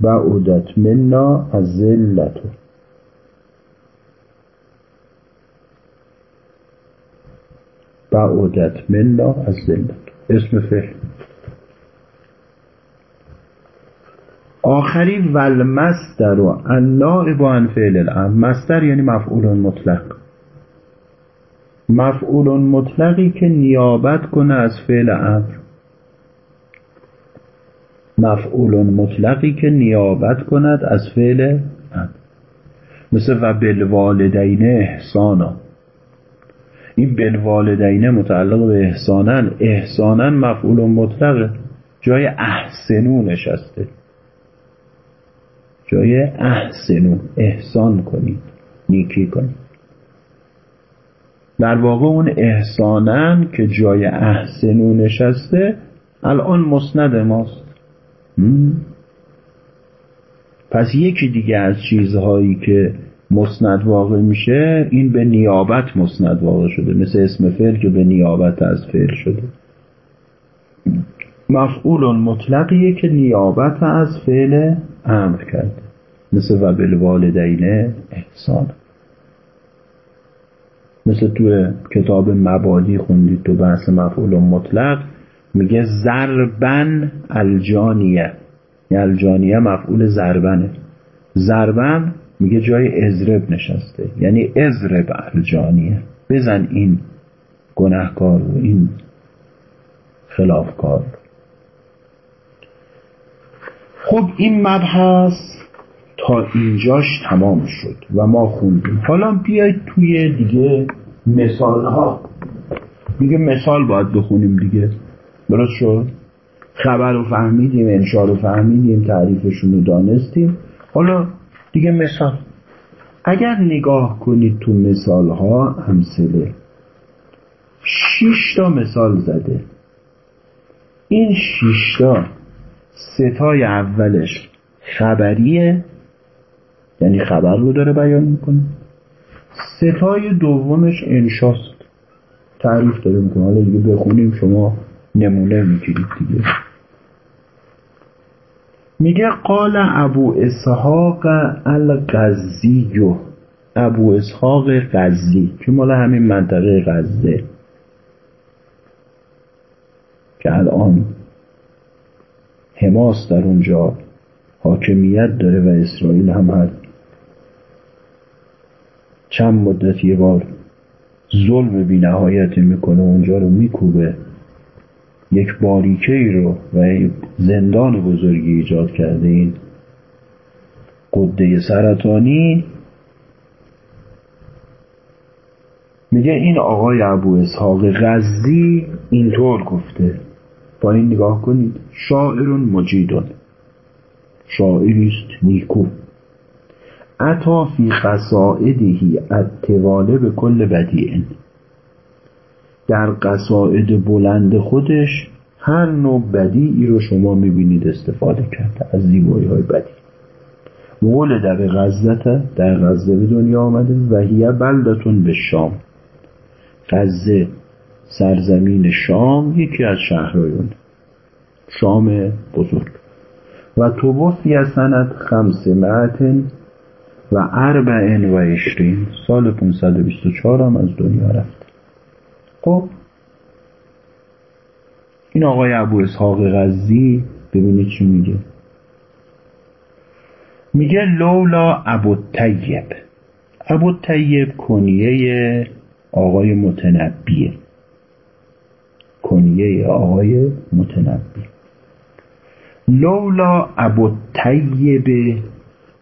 بعدت منا از ذلتو. بعدت منا از ذلتو. اسم فعل. آخری ول مصدر و النائب عن فعل الامر مصدر یعنی مفعول مطلق. مفعول مطلقی که نیابت کنه از فعل امر. مفعول مطلقی که نیابت کند از فعل امر. مثل و بالوالدین احسانا. این بالوالدین متعلق به احسانن. احسانن مفعول مطلقه جای احسنو نشسته. جای احسنو. احسان کنید. نیکی کنید. در واقع اون احسانن که جای احسنو نشسته الان مسند ماست. پس یکی دیگه از چیزهایی که مسند واقع میشه این به نیابت مسند واقع شده مثل اسم فعل که به نیابت از فعل شده. مفعول مطلقیه که نیابت از فعل امر کرده مثل و بالوالدین احسان. مثل تو کتاب مبادی خوندید تو بحث مفعول مطلق میگه زربن الجانیه. الجانیه مفعول زربنه زربن میگه جای ازرب نشسته. یعنی ازرب الجانیه. بزن این گناهکار و این خلافکار خب این مبحث تا اینجاش تمام شد و ما خوندیم. حالا بیاید توی دیگه مثال ها دیگه مثال باید بخونیم دیگه. درست شد؟ خبر رو فهمیدیم انشا رو فهمیدیم تعریفشون رو دانستیم. حالا دیگه مثال. اگر نگاه کنید تو مثال ها امثله. شیش تا مثال زده. این شیشتا ستای اولش خبریه یعنی خبر رو داره بیان می‌کنه. ستای دومش انشاست تعریف داره می‌کنه. حالا دیگه بخونیم شما نمونه می‌گیرید دیگه. میگه قال ابو اسحاق الغزی ابو اسحاق غزی. که مال همین منطقه غزه. که الان حماس در اونجا حاکمیت داره و اسرائیل هم هست. چند مدت یه بار ظلم بی نهایتی می‌کنه اونجا رو میکوبه. یک باریکه ای رو و زندان بزرگی ایجاد کرده این قده سرطانی. میگه این آقای ابو اسحاق غزی اینطور گفته با این نگاه کنید شاعرون مجیدون شاعریست نیکو. عطا فی قصائدهی اتواله به کل بدیعن در قصائد بلند خودش هر نوع بدیعی رو شما می‌بینید استفاده کرده از زیبایی های بدی ولد در غزته در غزه به دنیا آمده و هیه بلدتون به شام. غزه سرزمین شام یکی از شهرهای شام بزرگ. و توفی سند خمس معتن و اربعین و اشرین سال 524 هم از دنیا رفت. خب این آقای ابو اسحاق غزی ببینید چی میگه. میگه لولا ابو طیب. ابو طیب کنیه آقای متنبیه. کنیه آقای متنبی لولا ابو طیب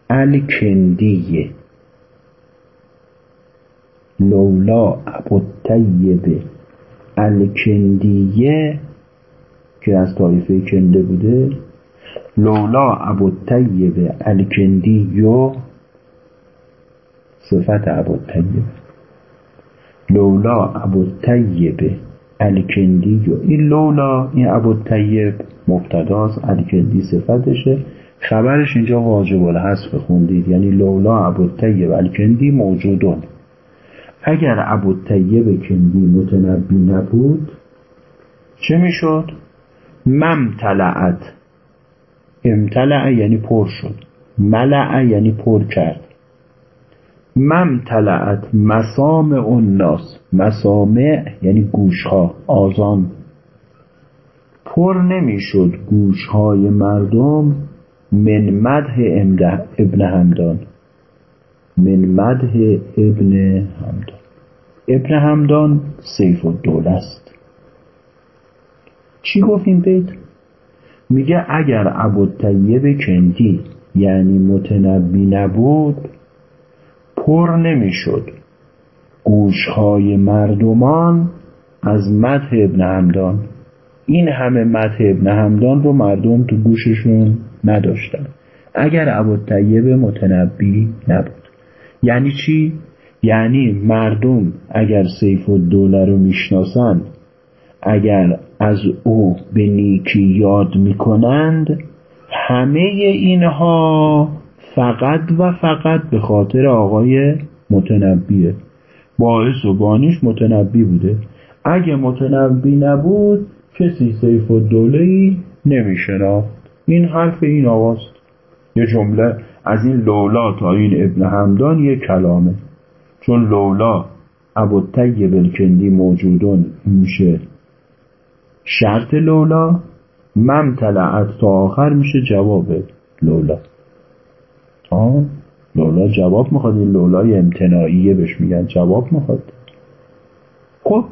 الکندیه لولا ابو طیب الکندیه که از طایفه کنده بوده لولا ابو طیب الکندیو صفت ابو طیب لولا ابو طیب الکندیو این لولا این ابو طیب مبتداست الکندی صفتشه. خبرش اینجا واجب الحذف خوندید یعنی لولا ابو طیب الکندی موجودون. اگر ابو طیب کندی متنبی نبود چه می‌شد؟ ممتلعت امتلع یعنی پر شد. ملع یعنی پر کرد. ممتلعت مسامع الناس. مسامع یعنی گوشها آزان پر نمی‌شد گوشهای مردم من مده ابن همدان من مده ابن همدان ابن همدان سیف و دوله است. چی گفت این بیت؟ میگه اگر ابوالطیب کندی یعنی متنبی نبود پر نمی‌شد. گوشهای مردمان از مده ابن همدان این همه مده ابن همدان رو مردم تو گوششون نداشتن اگر ابوالطیب متنبی نبود. یعنی چی؟ یعنی مردم اگر سیف و دوله رو می‌شناسند اگر از او به نیکی یاد می‌کنند همه اینها فقط و فقط به خاطر آقای متنبیه. باعث و بانیش متنبی بوده. اگه متنبی نبود کسی سیف و دوله ای نمیشناخت. این حرف این آقاست یه جمله از این لولا تا این ابن همدان یه کلامه. چون لولا ابوالطیب الکندی موجودون میشه. شرط لولا ممتلعت تا آخر میشه جواب لولا. آه لولا جواب می‌خواد. این لولای امتناعیه بهش میگن جواب می‌خواد. خب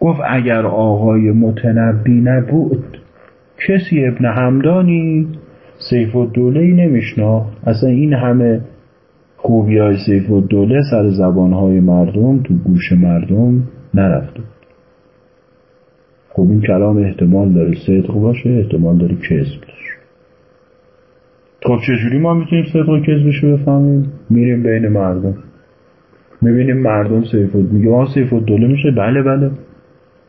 گفت اگر آقای متنبی نبود کسی ابن همدانی سیف و دوله نمیشناخت. اصلا این همه خوبی های سیف و دوله سر زبانهای مردم تو گوش مردم نرفته خب این کلام احتمال داره صدق باشه احتمال داره کذب خب چجوری ما می‌تونیم صدق و کذبش رو بفهمیم؟ میریم بین مردم. می‌بینیم مردم سیف و میگه ما سیف و دوله میشه؟ بله بله.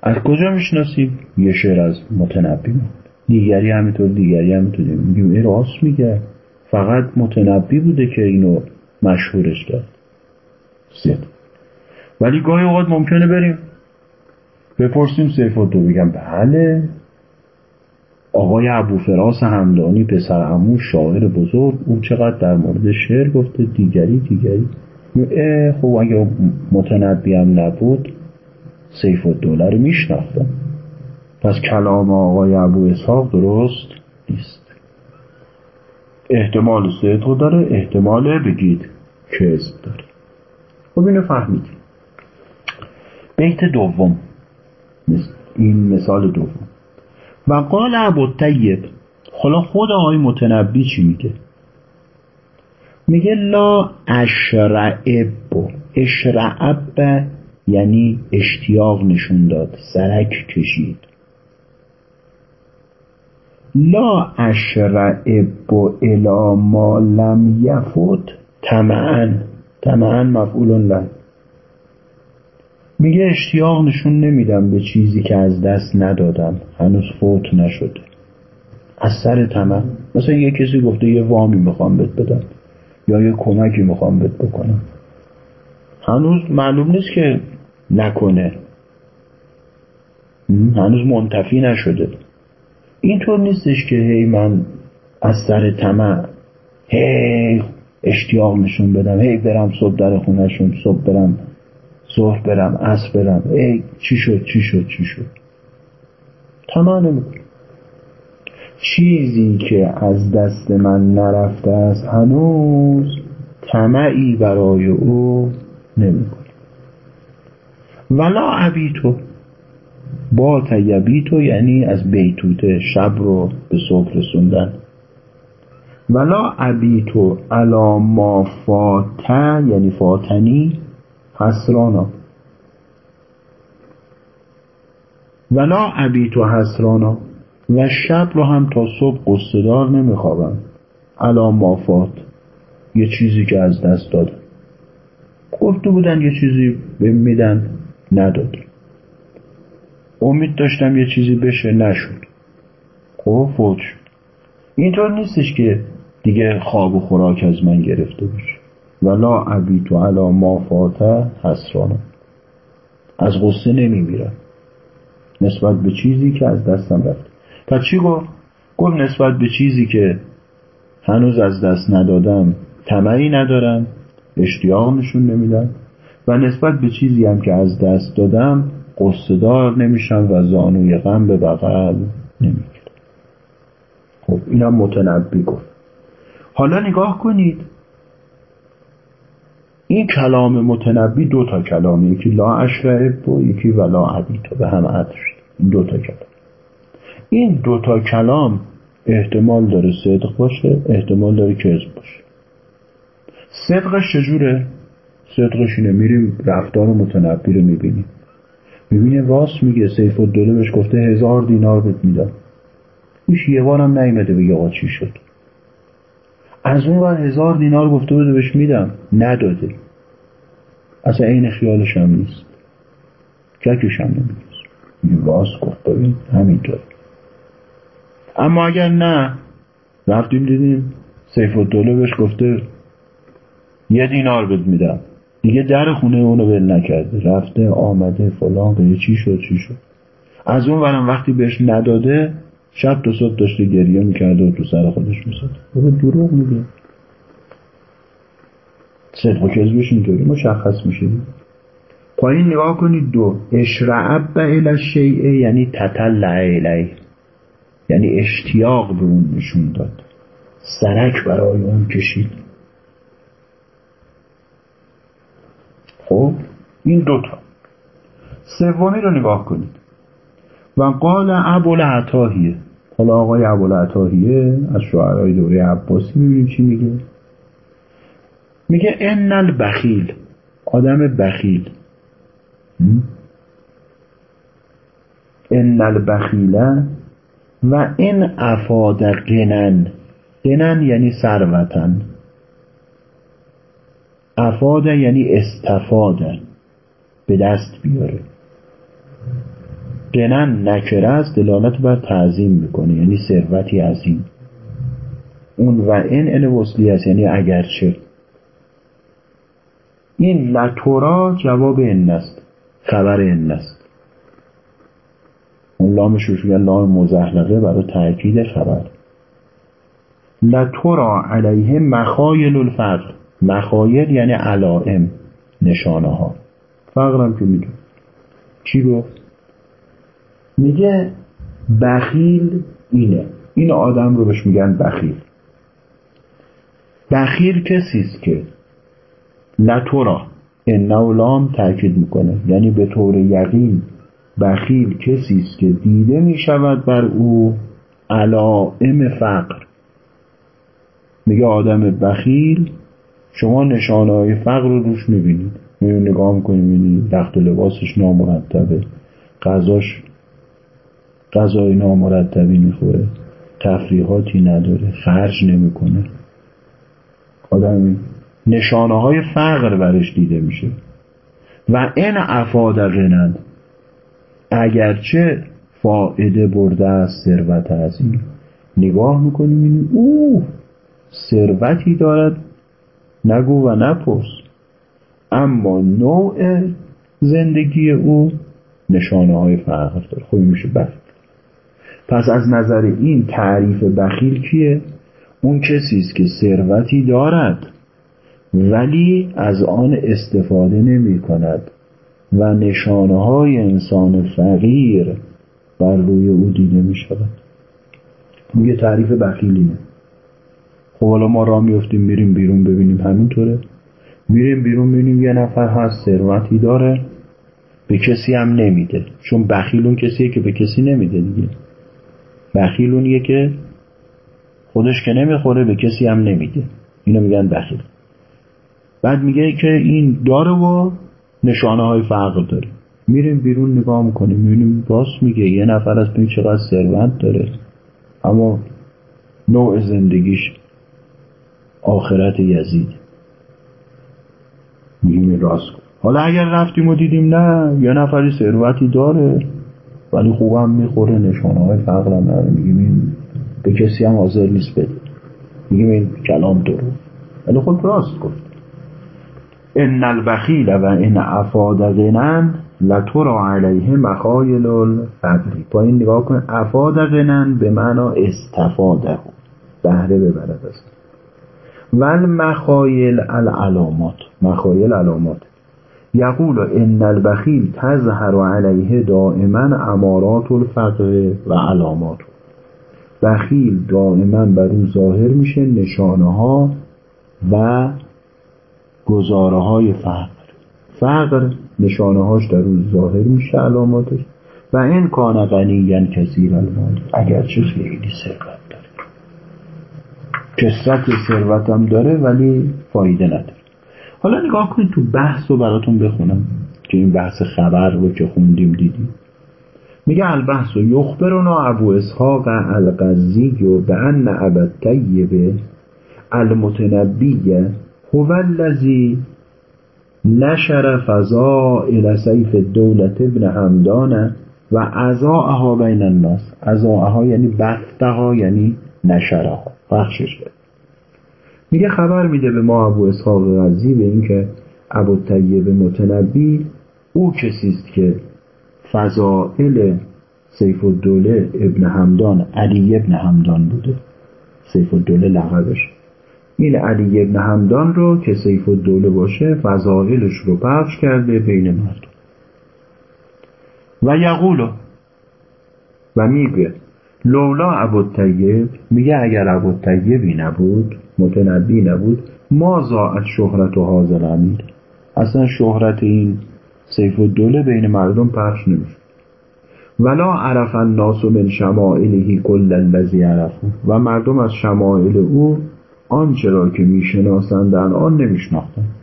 از کجا می‌شناسیم یه شعر از متنبی دیگری همینطور دیگری همینطور. میگیم این راست میگه. فقط متنبی بوده که اینو مشهورش کرد سید ولی گاهی اوقات ممکنه بریم. بپرسیم سیف دو بگم بله. آقای ابو فراس همدانی پسر امو شاعر بزرگ اون چقدر در مورد شعر گفته دیگری دیگری. خب اگه متنبی هم نبود سیف الدوله رو میشناختم. پس کلام آقای ابو اسحاق درست نیست. احتمال صدق داره احتمال بگید کذب داره. خب اینو فهمیدیم. بیت دوم. این مثال دوم. و قال ابو طیب حالا خود آقای متنبی چی میگه؟ میگه لا اشرعب اشرعب یعنی اشتیاق نشون داد سرک کشید. لا اشرعب الا ما لم یفوت تمعن تمعن مفعول له میگه اشتیاق نشون نمیدم به چیزی که از دست ندادم. هنوز فوت نشده. از سر طمع. مثلا یه کسی گفته یه وامی می‌خوام بهت بدم. یا یه کمکی می‌خوام بهت بکنم. هنوز معلوم نیست که نکنه. هنوز منتفی نشده. اینطور نیستش که هی من از سر طمع هی اشتیاق نشون بدم هی برم صبح در خونهشون صبح برم ظهر برم عصر برم. ای چی شد چی شد چی شد؟ طمع نمی‌کنم چیزی که از دست من نرفته است هنوز طمعی برای او نمی‌کنم ولا عبیتو. با تیبیتو یعنی از بیتوته شب رو به صبح رسوندن. ولا عبیتو علا ما فاته یعنی فاتنی حسرانا. ولا عبیتو حسرانا. و شب رو هم تا صبح قصدار نمیخوابم. علا مافات یه چیزی که از دست دادم گفته بودن یه چیزی به میدن نداد. امید داشتم یه چیزی بشه نشد. خب فوت شد. اینطور نیستش که دیگه خواب و خوراک از من گرفته باشه. ولا عبیتو علا ما فاته حسرانا از غصه نمیمیرم. نسبت به چیزی که از دستم رفت پس چی گفت؟ گفت نسبت به چیزی که هنوز از دست ندادم تمری ندارم اشتیاق نشون نمیدم. و نسبت به چیزی هم که از دست دادم قصدار نمیشم و زانوی غم به بغل نمی‌گیرم خب اینم متنبی گفت حالا نگاه کنید. این کلام متنبی دو تا کلامه یکی لا اشرع و یکی ولا عبیتا به هم عطف این دو تا کلام. این دو تا کلام احتمال داره صدق باشه احتمال داره کذب باشه. صدقش چجوره؟ صدقش اینه میریم رفتار متنبی رو می‌بینیم. می‌بینیم راست میگه سیف الدوله بهش گفته هزار دینار بهت میدم. هیچ یه بارم نیمده بگه آقا چی شد. از اون ور هزار دینار گفته بوده بهش میدم. نداده. اصلا عین خیالش هم نیست. ککش هم نمی‌دونست. راست گفت. ببین همینطور. اما اگر نه رفتیم دیدیم سیف الدوله بهش گفته یه دینار بد میدم. دیگه در خونه اونو ول نکرده. رفته آمده فلان به چی شد چی شد. از اون ورم وقتی بهش نداده شب تا صبح داشته گریه می‌کرده و تو سر خودش میسد بابا دروغ میگه. صدق و کذبش اینطوری مشخص میشه. پایین نگاه کنید دو. اشرعب الى شیعه یعنی تطلع الیه. یعنی اشتیاق به اون نشون داد. سرک برای اون کشید. خب این دوتا سومی رو نگاه کنید. و قال ابوالعطاهیه. حالا آقای ابوالعطاهیه از شعرهای دوره عباسی می‌بینیم چی میگه. میگه ان البخیل آدم بخیل. ان البخیله و این افاد قنن. قنن یعنی ثروتن. افاد یعنی استفاده. به دست بیاره. قنن نکره است دلالت بر تعظیم می‌کنه. یعنی ثروتی عظیم اون و این ان وصلی است یعنی اگرچه. این لتورا جواب این است. خبر این است. اون لامش روش لام مزحلقه برای تاکید خبر. لتورا علیه مخایل الفقر مخایل یعنی علائم نشانه ها فقرم که میگه چی گفت؟ میگه بخیل اینه. این آدم رو بهش میگن بخیل. بخیل کسی است که لتورا این لام تاکید می‌کنه. یعنی به طور یقین بخیل کسی است که دیده می‌شود بر او علائم فقر. میگه آدم بخیل شما نشانه های فقر رو روش می‌بینید. می‌بینید نگاه می‌کنید می‌بینید رخت و لباسش نامرتبه. غذاش غذای نامرتبی می‌خوره. تفریحاتی نداره. خرج نمی‌کنه. آدمی نشانه های فقر برش دیده میشه. و این افاد غنند اگرچه فائده برده از ثروت از این نگاه می‌کنیم این او ثروتی دارد. نگو و نپرس. اما نوع زندگی او نشانه های فقر داره خوبی میشه بخیل پس از نظر این تعریف بخیل کیه؟ اون کسی است که ثروتی دارد ولی از آن استفاده نمی کند و نشانه های انسان فقیر بر روی او دیده می شود میگه تعریف بخیلینه خب حالا ما را میفتیم میریم بیرون ببینیم همینطوره. میریم بیرون ببینیم یه نفر هست ثروتی داره. به کسی هم نمیده. چون بخیل اون کسیه که به کسی نمیده دیگه. بخیل اونیه که خودش که نمی‌خوره به کسی هم نمیده. اینو میگن بخیل. بعد میگه که این داره و نشانه های فقر داره. میریم بیرون نگاه می‌کنیم می‌بینیم راست میگه یه نفر از این چقدر ثروت داره. اما نوع زندگیش آخرت یزید. میگیم راست. حالا اگر رفتیم و دیدیم نه یه نفری ثروتی داره ولی خوبم می‌خوره نشانه های فقر هم نداره. میگیم این به کسی هم حاضر نیست بده. میگیم این کلام درو. ولی خود راست گفت. ان البخیل و ان افاد غنن لترا علیه مخایل الفقری پایین نگاه کن افاد غنن به معنا استفاده. بهره ببرد. است ول مخایل العلامات مخایل علامات. یقول ان البخیل تظهر علیه دائما امارات الفقر و علامات. بخیل دائما بر اون ظاهر میشه نشانه ها و گزاره های فقر. فقر نشانه هاش در اون ظاهر میشه علاماتش. و این کان غنیین کثیر المال اگرچه خیلی ثروت کسرت ثروت هم داره ولی فایده نداره. حالا نگاه کنید تو بحث رو براتون بخونم که این بحث خبر رو که خوندیم دیدیم. میگه البحث و یخبرنا ابو اسحاق القزی و به ان ابد طیب المتنبی هو الذی نشر فضائل سیف دولت ابن حمدان و ازاعها بین الناس. ازاعها یعنی بفتها یعنی نشرها. بخشش کرد میگه خبر میده به ما ابو اسحاق غزی به اینکه ابو طیب متنبی او کسی است که فضائل سیف الدوله ابن همدان علی ابن همدان بوده. سیف الدوله لقبش. این علی ابن همدان رو که سیف الدوله باشه فضائلش رو پخش کرده بین مردم. و یقولو. و میگه لولا ابو طیب میگه اگر ابو طیبی نبود متنبی نبود ما زاعت شهرت و حاضر امیر اصلا شهرت این سیف الدوله بین مردم پخش نمیشه ولا عرف الناس من شمائله کل الذی عرفو و مردم از شمائل او آنچه را که می‌شناسند الان نمیشناختند.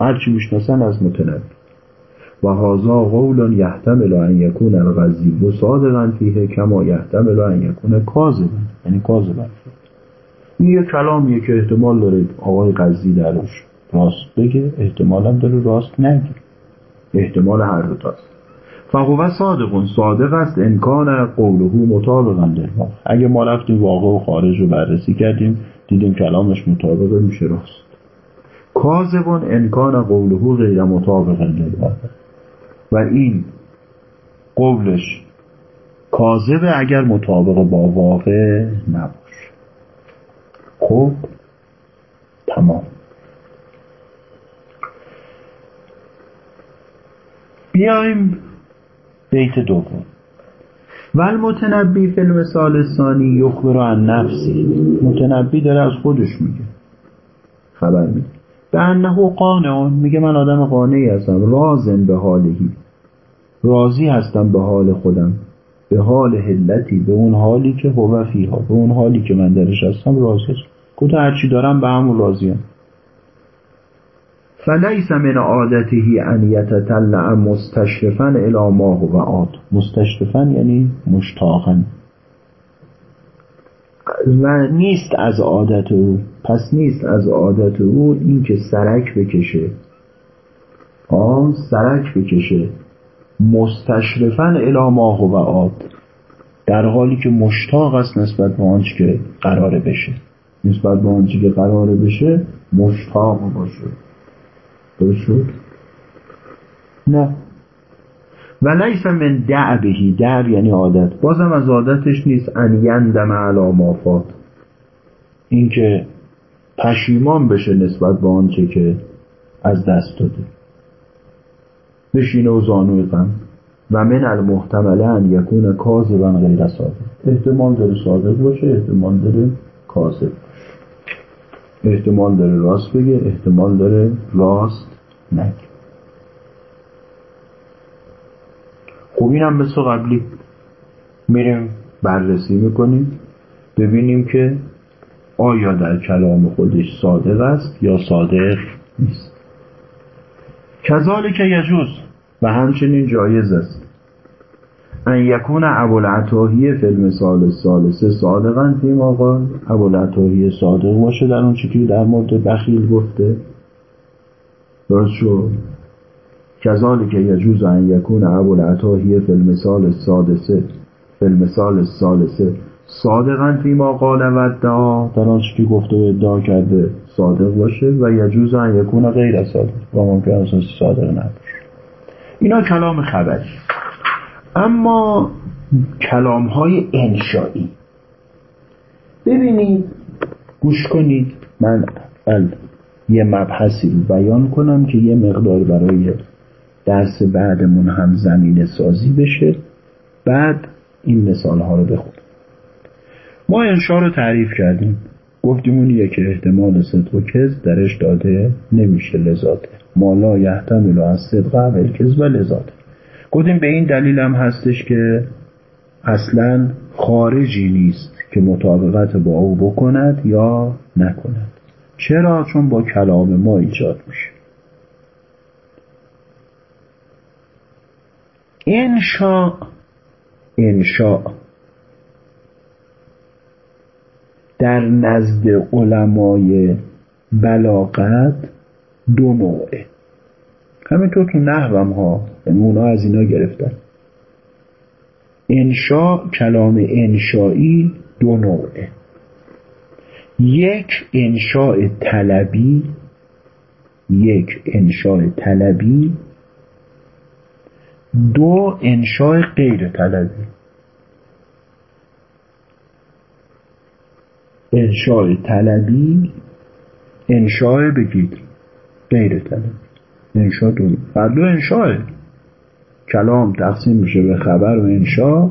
هرچی می‌شناسند از متنبی و هازا قول یحتمل ان یکون الغزی. صادقا فیه کما یحتمل ان یکون کاذبا. یعنی کاذبا. این یه کلامیه که احتمال داره آقای قزی درش راست بگه احتمال هم داره راست نگه. احتمال هر دو تاست. فهو صادقون صادق است امکان قوله مطابقا للواقع اگه ما رفتیم واقع و خارج رو بررسی کردیم دیدیم کلامش مطابق میشه راست. کاذبون امکان قوله غیر مطابقا للواقع و این قولش کاذبه اگر مطابق با واقع نباشه. خب تمام. بیایم بیت دوم. و المتنبی فی المثال ثانی یخبر عن نفسی. متنبی داره از خودش میگه. خبر میده. به انه قانع میگه من آدم قانعی هستم رازم به حالهی راضی هستم به حال خودم به حال حلتی به اون حالی که هو فیها به اون حالی که من درش هستم راضی هستم. کتا هرچی دارم به همون راضیم فلیس من عادته ان یتطلع مستشرفا الی ما هو عاد. مستشرفا یعنی مشتاقا. و نیست از عادت او. پس نیست از عادت او اینکه سرک بکشه. آن سرک بکشه. مستشرفا الی ما هو عاد. در حالی که مشتاق است نسبت به آنچه که قراره بشه. نسبت به آنچه که قراره بشه مشتاق باشه. درست شد؟ نه. و لیس من دعبهی دعب یعنی عادت. بازم از عادتش نیست ان یندم علا مافات اینکه پشیمان بشه نسبت به آنچه که از دست داده. بشینه و زانوی غم و من المحتمله ان یکون کاذبا غیر صادق. احتمال داره صادق باشه احتمال داره کاذب احتمال داره راست بگه احتمال داره راست نگه. خب اینم مثل قبلی. میریم بررسی می‌کنیم. ببینیم که آیا در کلام خودش صادق است یا صادق نیست. کذالک یجوز. و همچنین جایز است. ان یکون ابوالعطاهی فی المثال الثالثه صادقا فی ما قال. ابوالعطاهی صادق باشه در اون چیزی در مورد بخیل گفته. درست شد؟ کذالک یجوز ان یکون ابوالعطاهی فی المثال السادسه فی المثال الثالثه صادقا فی ما قال و ادعا. در آنچه که گفته و ادعا کرده. صادق باشه و یجوز ان یکون غیر صادق. و ممکن است صادق نباشه. اینا کلام خبری. اما کلام های انشایی ببینید گوش کنید. من یه مبحثی رو بیان کنم که یه مقدار برای درس بعدمون هم زمینه سازی بشه. بعد این مثال ها رو بخونم ما انشا رو تعریف کردیم. گفتیم اونیه که احتمال صدق و کذب درش داده نمیشه لذاته مالا یحتمل از صدق و کذب و لذاته گفتیم به این دلیل هم هستش که اصلا خارجی نیست که مطابقت با او بکند یا نکند. چرا؟ چون با کلام ما ایجاد میشه. انشا انشا در نزد علمای بلاغت دو نوعه. همینطور تو نحوم ها. یعنی اونا از اینا گرفتن. انشا کلام انشایی دو نوعه. یک انشاء طلبی. یک انشاء طلبی. دو انشاء غیر طلبی. انشاء طلبی انشاء بگید غیر طلبی. انشاء دو. هر دو انشاء. کلام تقسیم میشه به خبر و انشاء.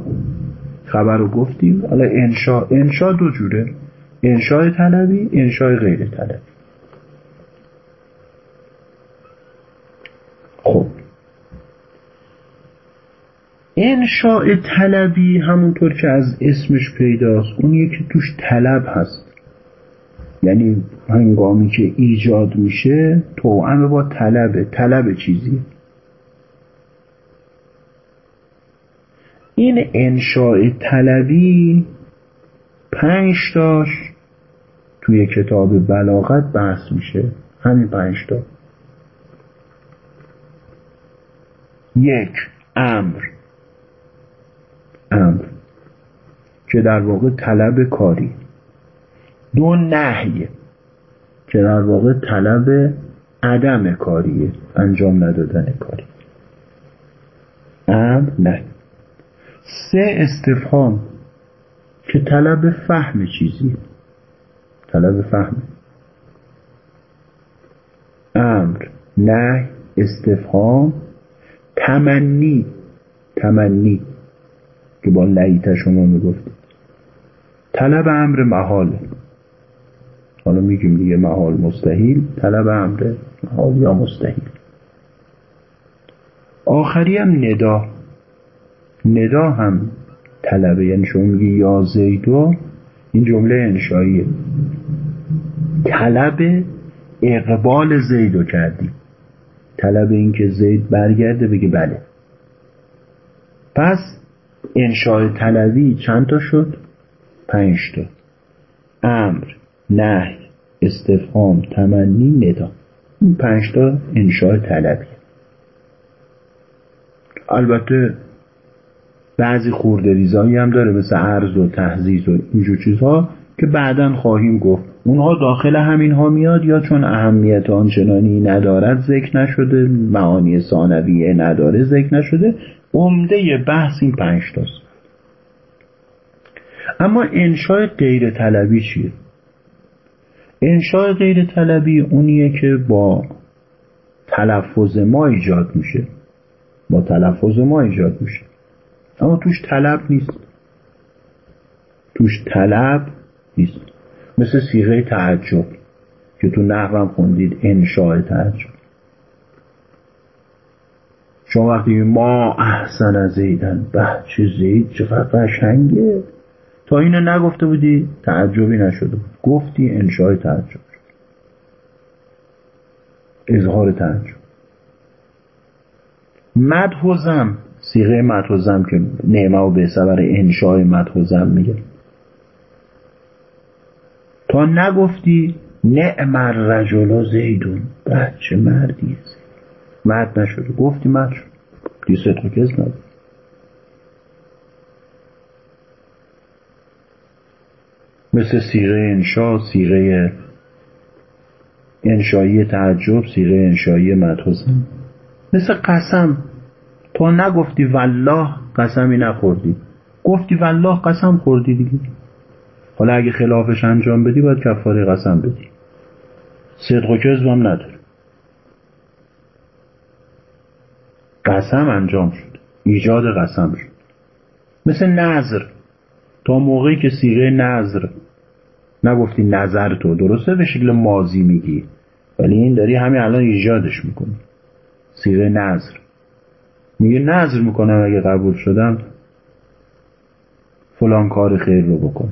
خبر رو گفتیم. حالا انشاء انشاء دو جوره. انشاء طلبی انشاء غیر طلبی. خب. انشاء طلبی همونطور که از اسمش پیداست اون یکی توش طلب هست. یعنی هنگامی که ایجاد میشه توعمه با طلبه. طلب چیزی؟ این انشاء طلبی پنج تاش توی کتاب بلاغت بحث میشه. همین پنج تا. یک امر. امر که در واقع طلب کاری. دو نهی که در واقع طلب عدم کاریه انجام ندادن کاری. امر نه. سه استفهام که طلب فهم چیزی طلب فهم. امر نه. استفهام تمنی. تمنی. که با لیت شما می‌گفتید طلب امر محال. حالا میگیم دیگه محال مستحیل طلب امر محال یا مستحیل. آخری هم ندا. ندا هم طلبه یعنی شما میگی یا زیدو این جمله انشاییه طلب اقبال زیدو کردی. طلب اینکه زید برگرده بگه بله. پس انشاء طلبی چند تا شد؟ پنج تا. امر نهی استفهام تمنی ندا. این پنج تا انشاء طلبی البته بعضی خوردریزایی هم داره مثل عرض و تحزیز و اینجور چیزها که بعدا خواهیم گفت. اونها داخل همین ها میاد یا چون اهمیت آنچنانی ندارد ذکر نشده معانی ثانویه نداره ذکر نشده؟ عمده بحث این پنج تاست. اما انشاء غیر طلبی چیه؟ انشاء غیر طلبی اونیه که با تلفظ ما ایجاد میشه. با تلفظ ما ایجاد میشه. اما توش طلب نیست. توش طلب نیست. مثل سیغه تعجب که تو نحوم خوندید انشاء تعجب. شما وقتی ما احسن زیدن به چه زید چقدر قشنگه. تا اینو نگفته بودی تعجبی نشده بود. گفتی انشاء تعجب. اظهار تعجب. مدح و زم سیغه مدح و زم که نعمه و به سبر انشاء مدح و زم میگه. تا نگفتی نعم الرجل زیدون. بچه مردی مرد نشده گفتی مرد شد. دی صدق کس نداره مثل سیغه انشا سیغه انشایی تعجب سیغه انشایی مدحوزن مثل قسم. تا نگفتی والله قسمی نخوردی. گفتی والله قسم خوردی دیگه. حالا اگه خلافش انجام بدی باید کفاره قسم بدی. صدق و کذب نداره. قسم انجام شد. ایجاد قسم شد. مثل نظر تا موقعی که سیغه نظر نگفتی نظر تو. درسته به شکل مازی میگی. ولی این داری همین الان ایجادش می‌کنی. سیغه نظر میگه نظر می‌کنم اگه قبول شدم. فلان کار خیر رو بکن.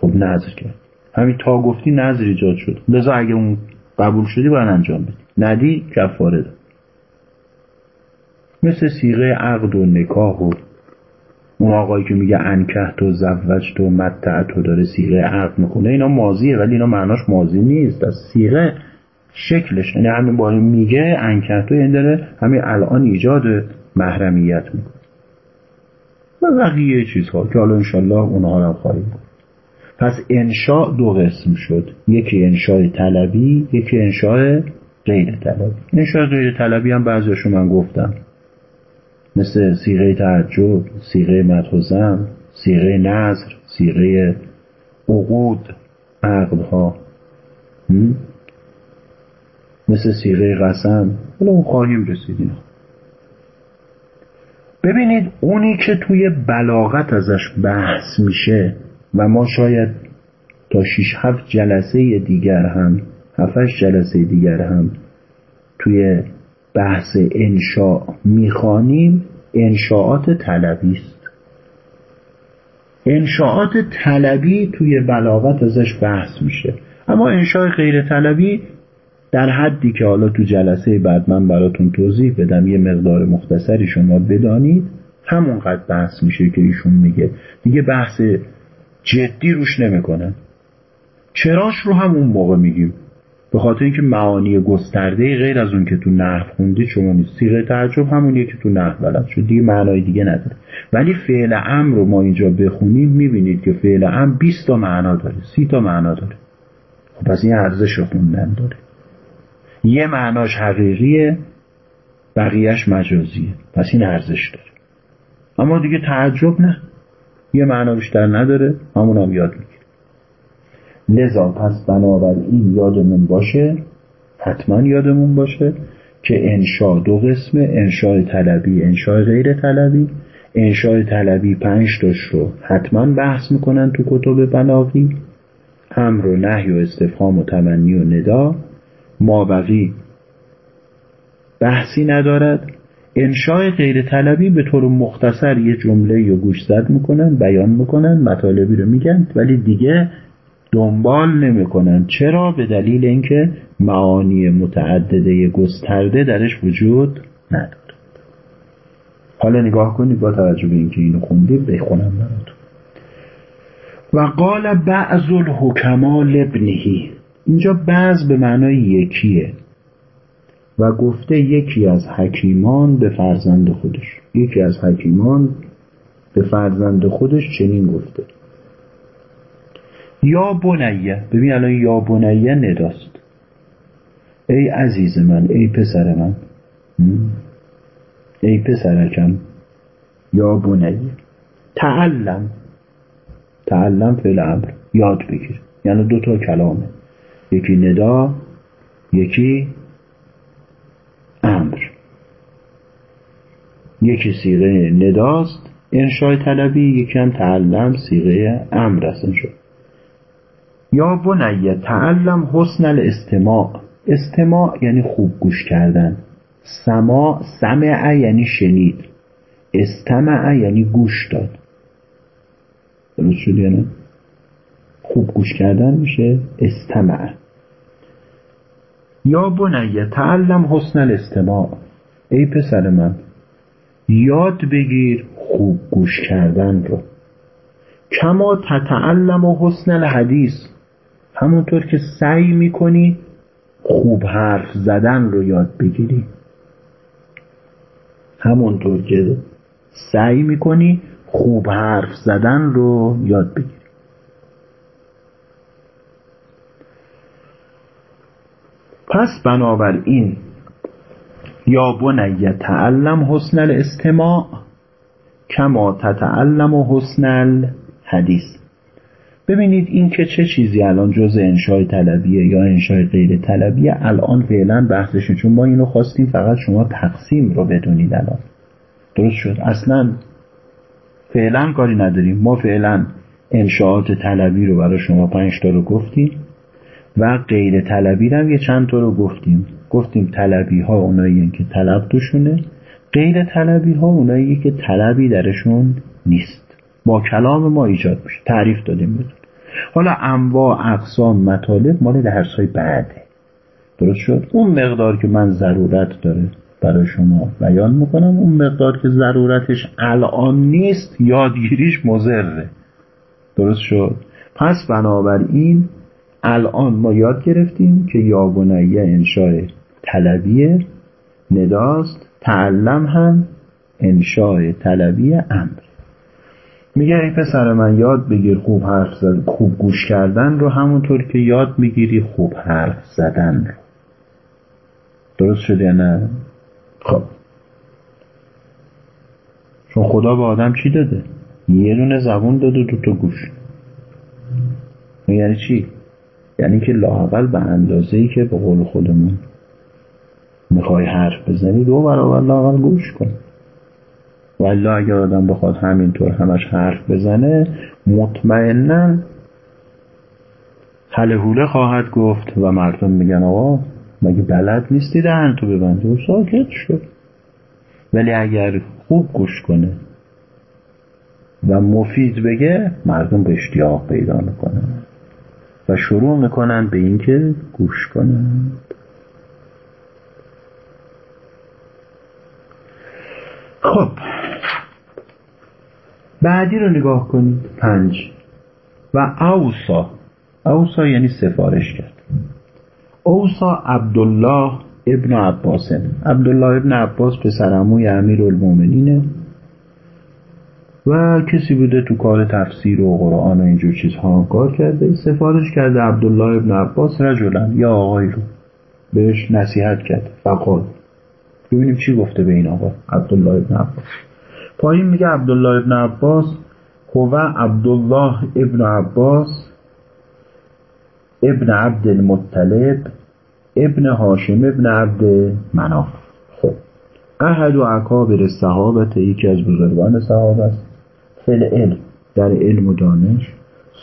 خب نظر کرد. همین تا گفتی نظر ایجاد شد. لذا اگه اون قبول شدی باید انجام بدی. ندی کفاره. ده مثل سیغه عقد و نکاح و اون آقایی که میگه انکه تو زوج تو متع تو داره سیغه عقد می‌کنه اینا مازیه ولی اینا معناش مازی نیست. از سیغه شکلش یعنی همین با میگه انکه تو این داره همین الان ایجاد محرمیت می‌کنه. و بقیه چیزها که حالا انشالله اونها هم خواهیم پس انشاء دو قسم شد. یکی انشاء طلبی یکی انشاء غیر طلبی انشاء غیر طلبی هم بعضیشو من گفتم. مثل سیغه تعجب سیغه مدخوزم سیغه نظر سیغه عقود عقدها. مثل سیغه قسم. حالا اون خواهیم رسید ببینید اونی که توی بلاغت ازش بحث میشه و ما شاید تا 6 هفت جلسه دیگر هم هفتش جلسه دیگر هم توی بحث انشاء می‌خوانیم. انشاءات طلبی است. انشاءات طلبی توی بلاغت ازش بحث میشه. اما انشاء غیر طلبی در حدی که حالا تو جلسه بعد من براتون توضیح بدم یه مقدار مختصری شما بدانید همونقدر بحث میشه که ایشون میگه. دیگه بحث جدی روش نمی‌کنن چراش رو هم اون موقع میگیم. به خاطر اینکه معانی گسترده غیر از اون که تو نحو خوندید شما نیست. سیغه تعجب همونیه که تو نحو بلد شد. دیگه معنای دیگه نداره. ولی فعل امر رو ما اینجا بخونیم می‌بینید که فعل امر 20 تا معنا داره 30 تا معنا داره. خب پس این ارزش خوندن داره. یه معناش حقیقیه بقیهش مجازیه. پس این ارزش داره. اما دیگه تعجب نه. یه معنا بیشتر نداره. همون هم یاد لذا پس بنابراین یادمون باشه حتما یادمون باشه که انشا دو قسمه انشاء طلبی انشاء غیر طلبی. انشاء طلبی پنج تاش رو حتما بحث می‌کنن تو کتب بلاغی. امر و نهی و استفهام و تمنی و ندا. مابقی بحثی ندارد. انشاء غیر طلبی به طور مختصر یه جمله یا گوش زد می‌کنن بیان می‌کنن مطالبی رو میگن ولی دیگه دنبال نمی‌کنن. چرا؟ به دلیل اینکه معانی متعدده گسترده درش وجود نداره حالا نگاه کنید با توجه به اینکه اینو خوندید بخونم براتون. و قال بعض الحکما لابنه. اینجا بعض به معنای یکیه و گفته یکی از حکیمان به فرزند خودش. یکی از حکیمان به فرزند خودش چنین گفته. یا بنیه ببین الان یا بنیه نداست. ای عزیز من ای پسر من ای پسرکم یا بنیه تعلم تعلم فعل امر یاد بگیر. یعنی دو تا کلامه. یکی ندا یکی امر. یکی سیغه نداست انشای طلبی یکی هم تعلم سیغه امر است شد یا بنیه تعلم حسن الاستماع. استماع یعنی خوب گوش کردن. سما سمع یعنی شنید. استمع یعنی گوش داد. درست شد یعنی خوب گوش کردن میشه استمع یا بنیه تعلم حسن الاستماع. ای پسر من یاد بگیر خوب گوش کردن رو. کما تتعلم و حسن الحدیث. همونطور که سعی می‌کنی خوب حرف زدن رو یاد بگیری. همونطور که سعی می‌کنی خوب حرف زدن رو یاد بگیری. پس بنابراین یا بنی تعلم حسن الاستماع کما تتعلم حسن الحدیث. ببینید این که چه چیزی الان جز انشای طلبیه یا انشای غیر طلبیه الان فعلا بحثشون چون ما اینو خواستیم فقط شما تقسیم رو بدونید الان. درست شد؟ اصلا فعلا کاری نداریم. ما فعلا انشاءات طلبی رو برای شما پنج تا رو گفتیم و غیر طلبی هم یه چند تا رو گفتیم. گفتیم طلبی ها اونایی که طلب توشونه. غیر طلبی ها اونایی که طلبی درشون نیست. با کلام ما ایجاد میشه تعریف دادیم بدون حالا انواع اقسام مطالب مال درس های بعده. درست شد؟ اون مقدار که من ضرورت داره برای شما بیان می‌کنم اون مقدار که ضرورتش الان نیست یادگیریش مزره درست شد؟ پس بنابراین الان ما یاد گرفتیم که یابونیه انشاء طلبیه نداست تعلم هم انشاء طلبی امر. میگه ای پسر من یاد بگیر خوب حرف زد خوب گوش کردن رو همونطور که یاد می‌گیری خوب حرف زدن رو. درست شد نه؟ خب. چون خدا به آدم چی داده؟ یه دونه زبون داده دو تا گوش. یعنی چی؟ یعنی که لاقل به اندازه ای که به قول خودمون می‌خوای حرف بزنی دو برابر لاقل گوش کن. ولی اگر آدم بخواد همینطور همش حرف بزنه مطمئنا حل حوله خواهد گفت و مردم میگن آقا مگه بلد نیستی دهن تو ببنده و ساکت شد. ولی اگر خوب گوش کنه و مفید بگه مردم به اشتیاق پیدا می‌کنن و شروع می‌کنن به اینکه گوش کنن. خب. بعدی رو نگاه کنید پنج. و اوسا. اوسا یعنی سفارش کرد. اوسا عبدالله ابن عباس. عبدالله ابن عباس پسرموی امیر المومنینه و کسی بوده تو کار تفسیر و قرآن و اینجور چیزها کار کرده. سفارش کرده عبدالله ابن عباس رجلا. یا آقای رو. بهش نصیحت کرد. فقال. ببینیم چی گفته به این آقا عبدالله ابن عباس. پایین میگه عبدالله ابن عباس هو عبدالله ابن عباس ابن عبد المطلب ابن هاشم ابن عبد مناف. خب. احد و اکابر صحابت یکی از بزرگان صحابه است فل علم در علم و دانش.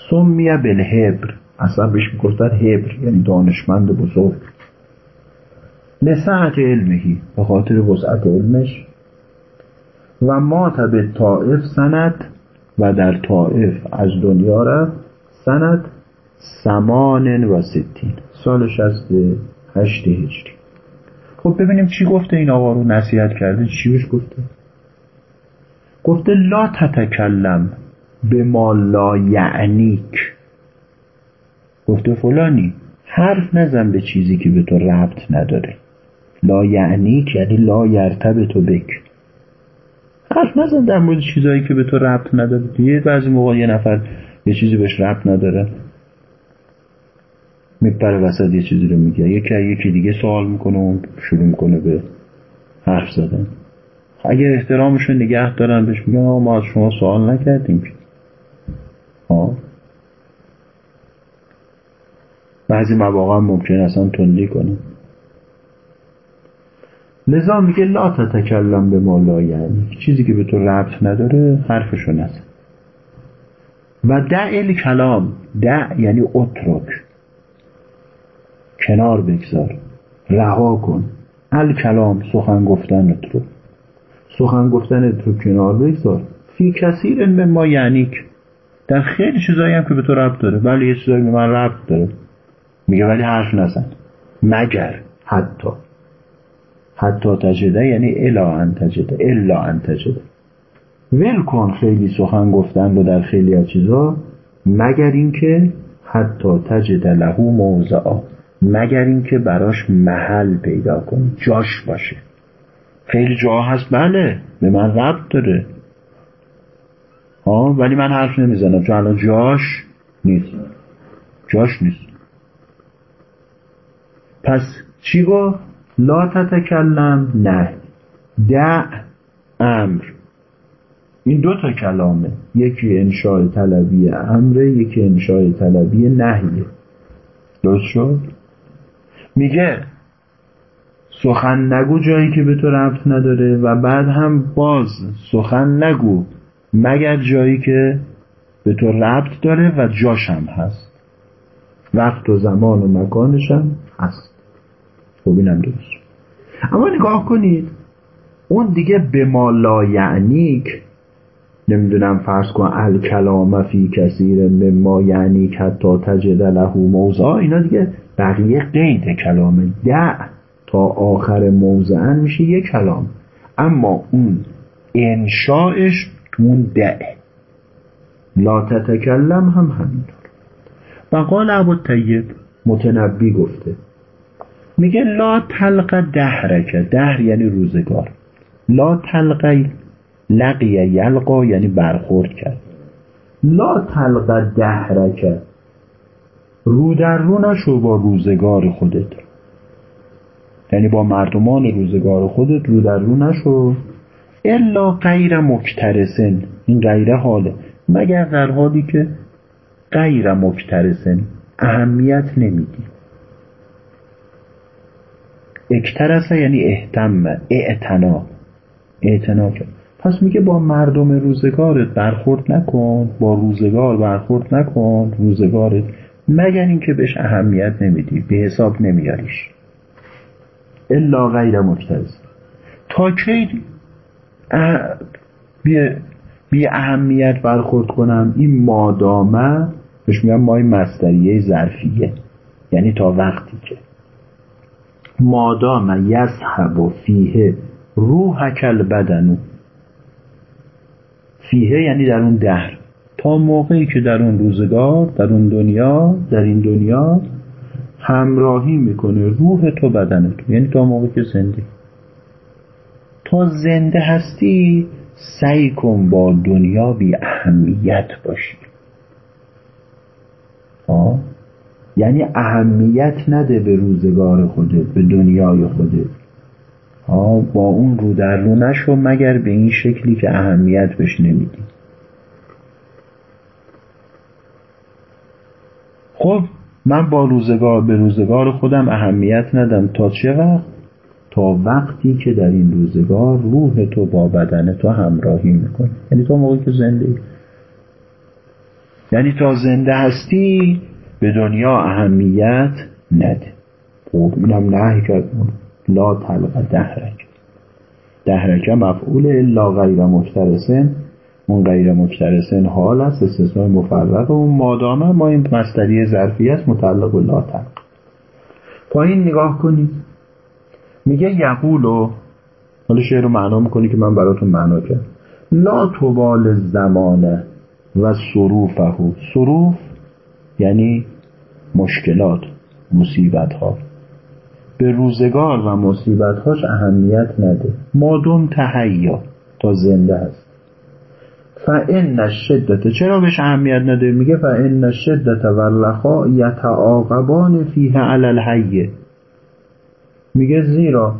سمیه بالهبر اصلا بهش می‌گفتن هبر یعنی دانشمند بزرگ. لسعت علمهی به خاطر وسعت علمش. و ما به طائف سند و در طائف از دنیا رفت. سند سمان و ستین. سال شست هشت هجری. خب ببینیم چی گفته این آقا رو نصیحت کرده. چی بهش گفته؟ گفته لا تتکلم به ما لا یعنیک. گفته فلانی حرف نزن به چیزی که به تو ربط نداره. لا یعنیک یعنی لا یرتب تو بک. حرف نزن در مورد چیزایی که به تو ربط نداره. یه بعضی موقع یه نفر یه چیزی بهش ربط نداره. میپره وسط یه چیزی رو میگه. یکی یکی دیگه سوال می‌کنه و شروع می‌کنه به حرف زدن. اگر احترامش رو نگه دارن بهش میگن ما از شما سوال نکردیم. آه. بعضی مواقع ممکن اصلا تندی کنه. لذا میگه لا تتکلم به ما یعنی چیزی که به تو ربط نداره حرفشو نزن. و دع کلام. دع یعنی اترک. کنار بگذار. رها کن. کلام سخن گفتن رو سخن گفتن رو کنار بگذار. فی کثیر به ما یعنیک در خیلی چیزایی هم که به تو ربط داره. ولی یه چیزایی به من ربط داره. میگه ولی حرف نزن. مگر حتی. حتی تجده یعنی الا ان تجده الا ان تجده. ول کن خیلی سخن گفتن رو در خیلی از چیزا مگر اینکه حتی تجد له موضعا مگر اینکه براش محل پیدا کن جاش باشه. خیلی جا هست بله به من ربط داره. ها ولی من حرف نمی‌زنم چون الان جاش نیست. جاش نیست. پس چی گفت؟ لا تتکلم نه. دع امر. این دو تا کلامه. یکی انشاء طلبی امره یکی انشاء طلبی نهیه. درست شد؟ میگه سخن نگو جایی که به تو ربط نداره و بعد هم باز سخن نگو مگر جایی که به تو ربط داره و جاشم هست. وقت و زمان و مکانشم هست. خب اینم درست. اما نگاه کنید اون دیگه به ما لا یعنیک نمی‌دونم فرض کن الکلام فی کثیر مما یعنی حتی تجد له موضع اینا دیگه بقیه قید کلامه ده تا آخر موضعن میشه یک کلام. اما اون انشاءش اون ده. لا تتکلم هم همینطور. و قال ابو طیب متنبی گفته میگه لا تلق دهرکه دهر یعنی روزگار. لا تلقی لقی یلقا یعنی برخورد کرد. لا تلق دهرکه رو در رو نشو با روزگار خودت. یعنی با مردمان روزگار خودت رو در رو نشو. الا غیر مکترسن این غیر حاله. مگر در حالی که غیر مکترسن اهمیت نمیدی اکترسه یعنی اهتم اعتنا. اعتنا کرد پس میگه با مردم روزگارت برخورد نکن. با روزگار برخورد نکن. روزگارت مگر اینکه بهش اهمیت نمیدی به حساب نمیاریش. الا غیر مکترس تا کی بی اهمیت برخورد کنم؟ این مادامه بهش میگم مای مستریه ظرفیه. یعنی تا وقتی که مادام یذهب فیه روح کل بدنو فیه یعنی در اون دهر. تا موقعی که در اون روزگار در اون دنیا در این دنیا همراهی می‌کنه روح تو بدن یعنی تا موقعی که زنده. تا زنده هستی سعی کن با دنیا بی اهمیت باشی. آه؟ یعنی اهمیت نده به روزگار خودت به دنیای خودت. با اون رو در رو نشو مگر به این شکلی که اهمیت بهش نمیدی. خب من با روزگار به روزگار خودم اهمیت ندم. تا چه وقت؟ تا وقتی که در این روزگار روح تو با بدن تو همراهی می‌کنه یعنی تا موقعی که زنده یعنی تا زنده هستی به دنیا اهمیت نده. خب اینم نهی کرد لا طلق دهرک. دهرکه مفعول الا غیر مشترسن اون غیر مکترسن حال است استثناء مفرق اون مادامه. ما این مستری ظرفی است متعلق لا تلق پایین نگاه کنید میگه یقولو حالا شعر رو معنا می‌کنی که من براتون معنا کرد لا توبال زمانه و صروفه صروف یعنی مشکلات مصیبت ها به روزگار و مصیبت هاش اهمیت نده. مادون تهیا تا زنده هست. فان الشدت چرا بهش اهمیت نده؟ میگه فان الشدت و الرخاء یتعاقبان فیه علی الحی میگه زیرا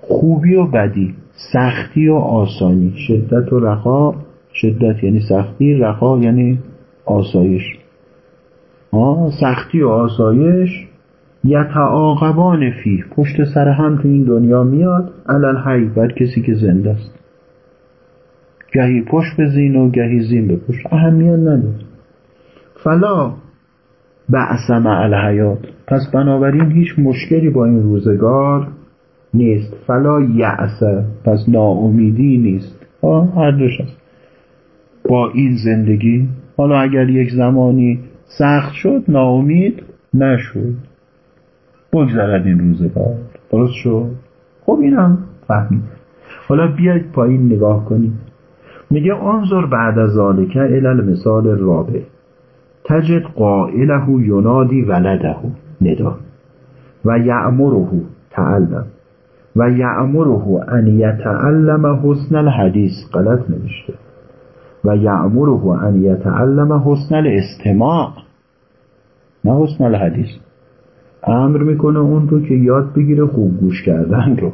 خوبی و بدی سختی و آسانی. شدت و رخا شدت یعنی سختی رخا یعنی آسایش. سختی و آسایش یتعاقبان فیه پشت سر هم تو این دنیا میاد علل حی بر کسی که زنده است. گهی پشت بزین و گهی زین بپوش اهمیت نداره. فلا بعث مع الحیات. پس بنابراین هیچ مشکلی با این روزگار نیست. فلا یعسه پس ناامیدی نیست. هر دوش با این زندگی حالا اگر یک زمانی سخت شد ناامید نشد. بگذرد این روزگار. درست شد؟ خب اینم فهمید. حالا بیاید پایین نگاه کنید میگه انظر بعد از ذالکه الى مثال رابع تجد قائله ینادی ولده ندا و یعمره تعلم و یعمره ان یتعلم حسن الحدیث. غلط نوشته. و یعمره ان یتعلم حسن الاستماع. نه حسن الحدیث. امر می‌کنه اون رو که یاد بگیره خوب گوش کردن رو.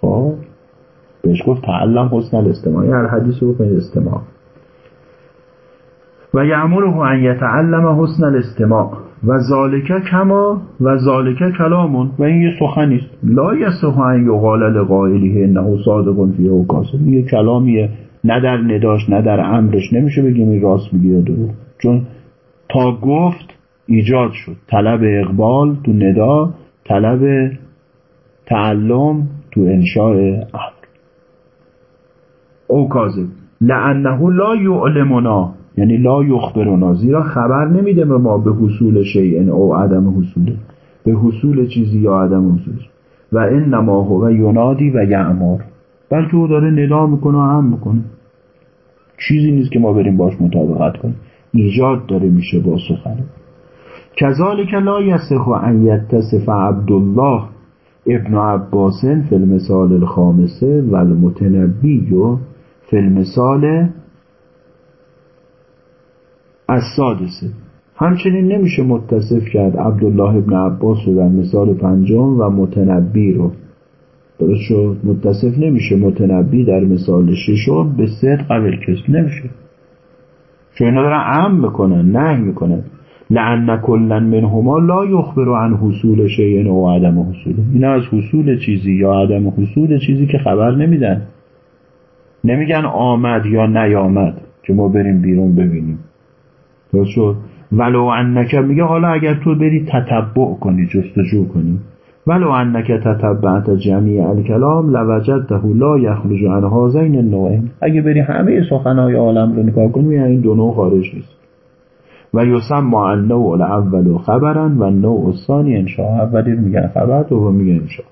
خب؟ بهش گفت تعلم حسن الاستماع. هر حدیث رو بکنید استماع. و یعمره ان یتعلم حسن الاستماع. و ذالک کما و ذالک کلامون. و این یه سخنی لا یصح ان یقال لقائله انه صادق فیه و کاذب یه کلامیه. نه در نداش نه در امرش. نمیشه بگیم این راست میگه یا درو چون تا گفت ایجاد شد. طلب اقبال تو ندا طلب تعلم تو انشاء امر. او کاذب. لانه لا یعلمنا. یعنی لا یخبرنا. زیرا خبر نمیده به ما به حصول شیء او عدم حصوله به حصول چیزی یا عدم حصول. و انما هو ینادی و یعمر. بلکه او داره ندا می‌کنه و هم می‌کنه. چیزی نیست که ما بریم باش مطابقت کنیم. ایجاد داره میشه با سخن. کذالک لا یصح ان یتصف عبدالله ابن عباس فی المثال الخامسه و المتنبی فی المثال السادسه همچنین نمیشه متصف کرد عبدالله ابن عباس رو در مثال پنجم و متنبی رو. درست شد؟ متصف نمیشه متنبی در مثال ششم به صدق قبل کس نمیشه. چون اینا دارن ام می‌کنن نه می‌کنن. لعن کلا منهما لا یخبر عن حصول شیء و عدم حصول. اینا از حصول چیزی یا عدم حصول چیزی که خبر نمیدن. نمیگن آمد یا نیامد که ما بریم بیرون ببینیم. درست شد؟ ولو انک میگه حالا اگر تو بری تتبع کنی جستجو کنی. ولو انک تتبعت جمیع الکلام لوجدته لا یخرج عن هذین النوعین اگه بری همه سخنهای عالم رو نگاه کنی این دو نوع خارج نیست. و یسمى النوع الاول خبرا و النوع الثانی انشاء اولی میگن خبر دوم میگن انشاء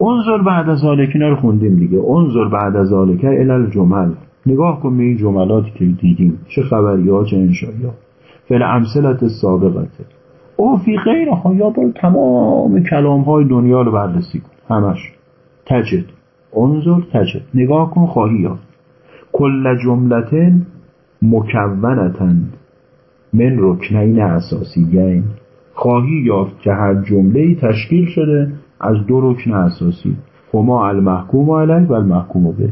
انظر بعد از اینا رو خوندیم دیگه. انظر بعد از ذالک الی الجمل. نگاه کن به این جملاتی که دیدیم. چه خبری ها چه انشایی ها فعل امثلت سابقته او فی غیرها یا برو تمام کلام های دنیا رو بررسی کن. همش. تجد. انظر تجد. نگاه کن خواهی یافت. کل جملت مکونتن من رکنین اساسیین. خواهی یافت که هر جمله تشکیل شده از دو رکن اساسی. هما المحکوم علیه و المحکوم به.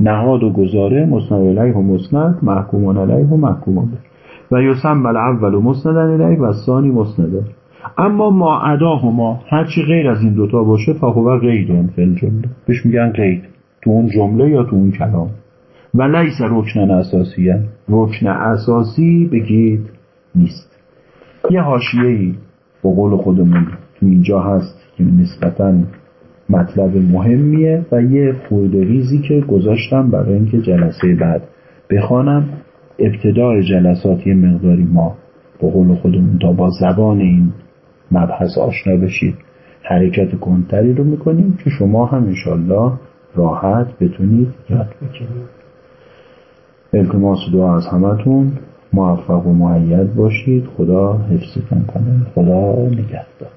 نهاد و گزاره مسند علیه و مسند محکوم علیه و محکوم به. و یسم الاول و مسند علیه و ثانی مسنده اما ما هما هرچی غیر از این دوتا باشه فهو غیر فل جمله بهش میگن غیر. تو اون جمله یا تو اون کلام؟ و لیس رکن اساسی. رکن اساسی بگید نیست. یه ای با قول خودمون تو اینجا هست که نسبتا مطلب مهمیه و یه خورده که گذاشتم برای اینکه جلسه بعد بخوانم. ابتدای جلسات یه مقداری ما با قول خودمون تا با زبان این مبحث آشنا بشید. حرکت کنتری رو می‌کنیم که شما هم انشالله راحت بتونید یاد بگیرید. التماس دعا از همتون. موفق و معید باشید. خدا حفظتون کنه. خدا نگهدار.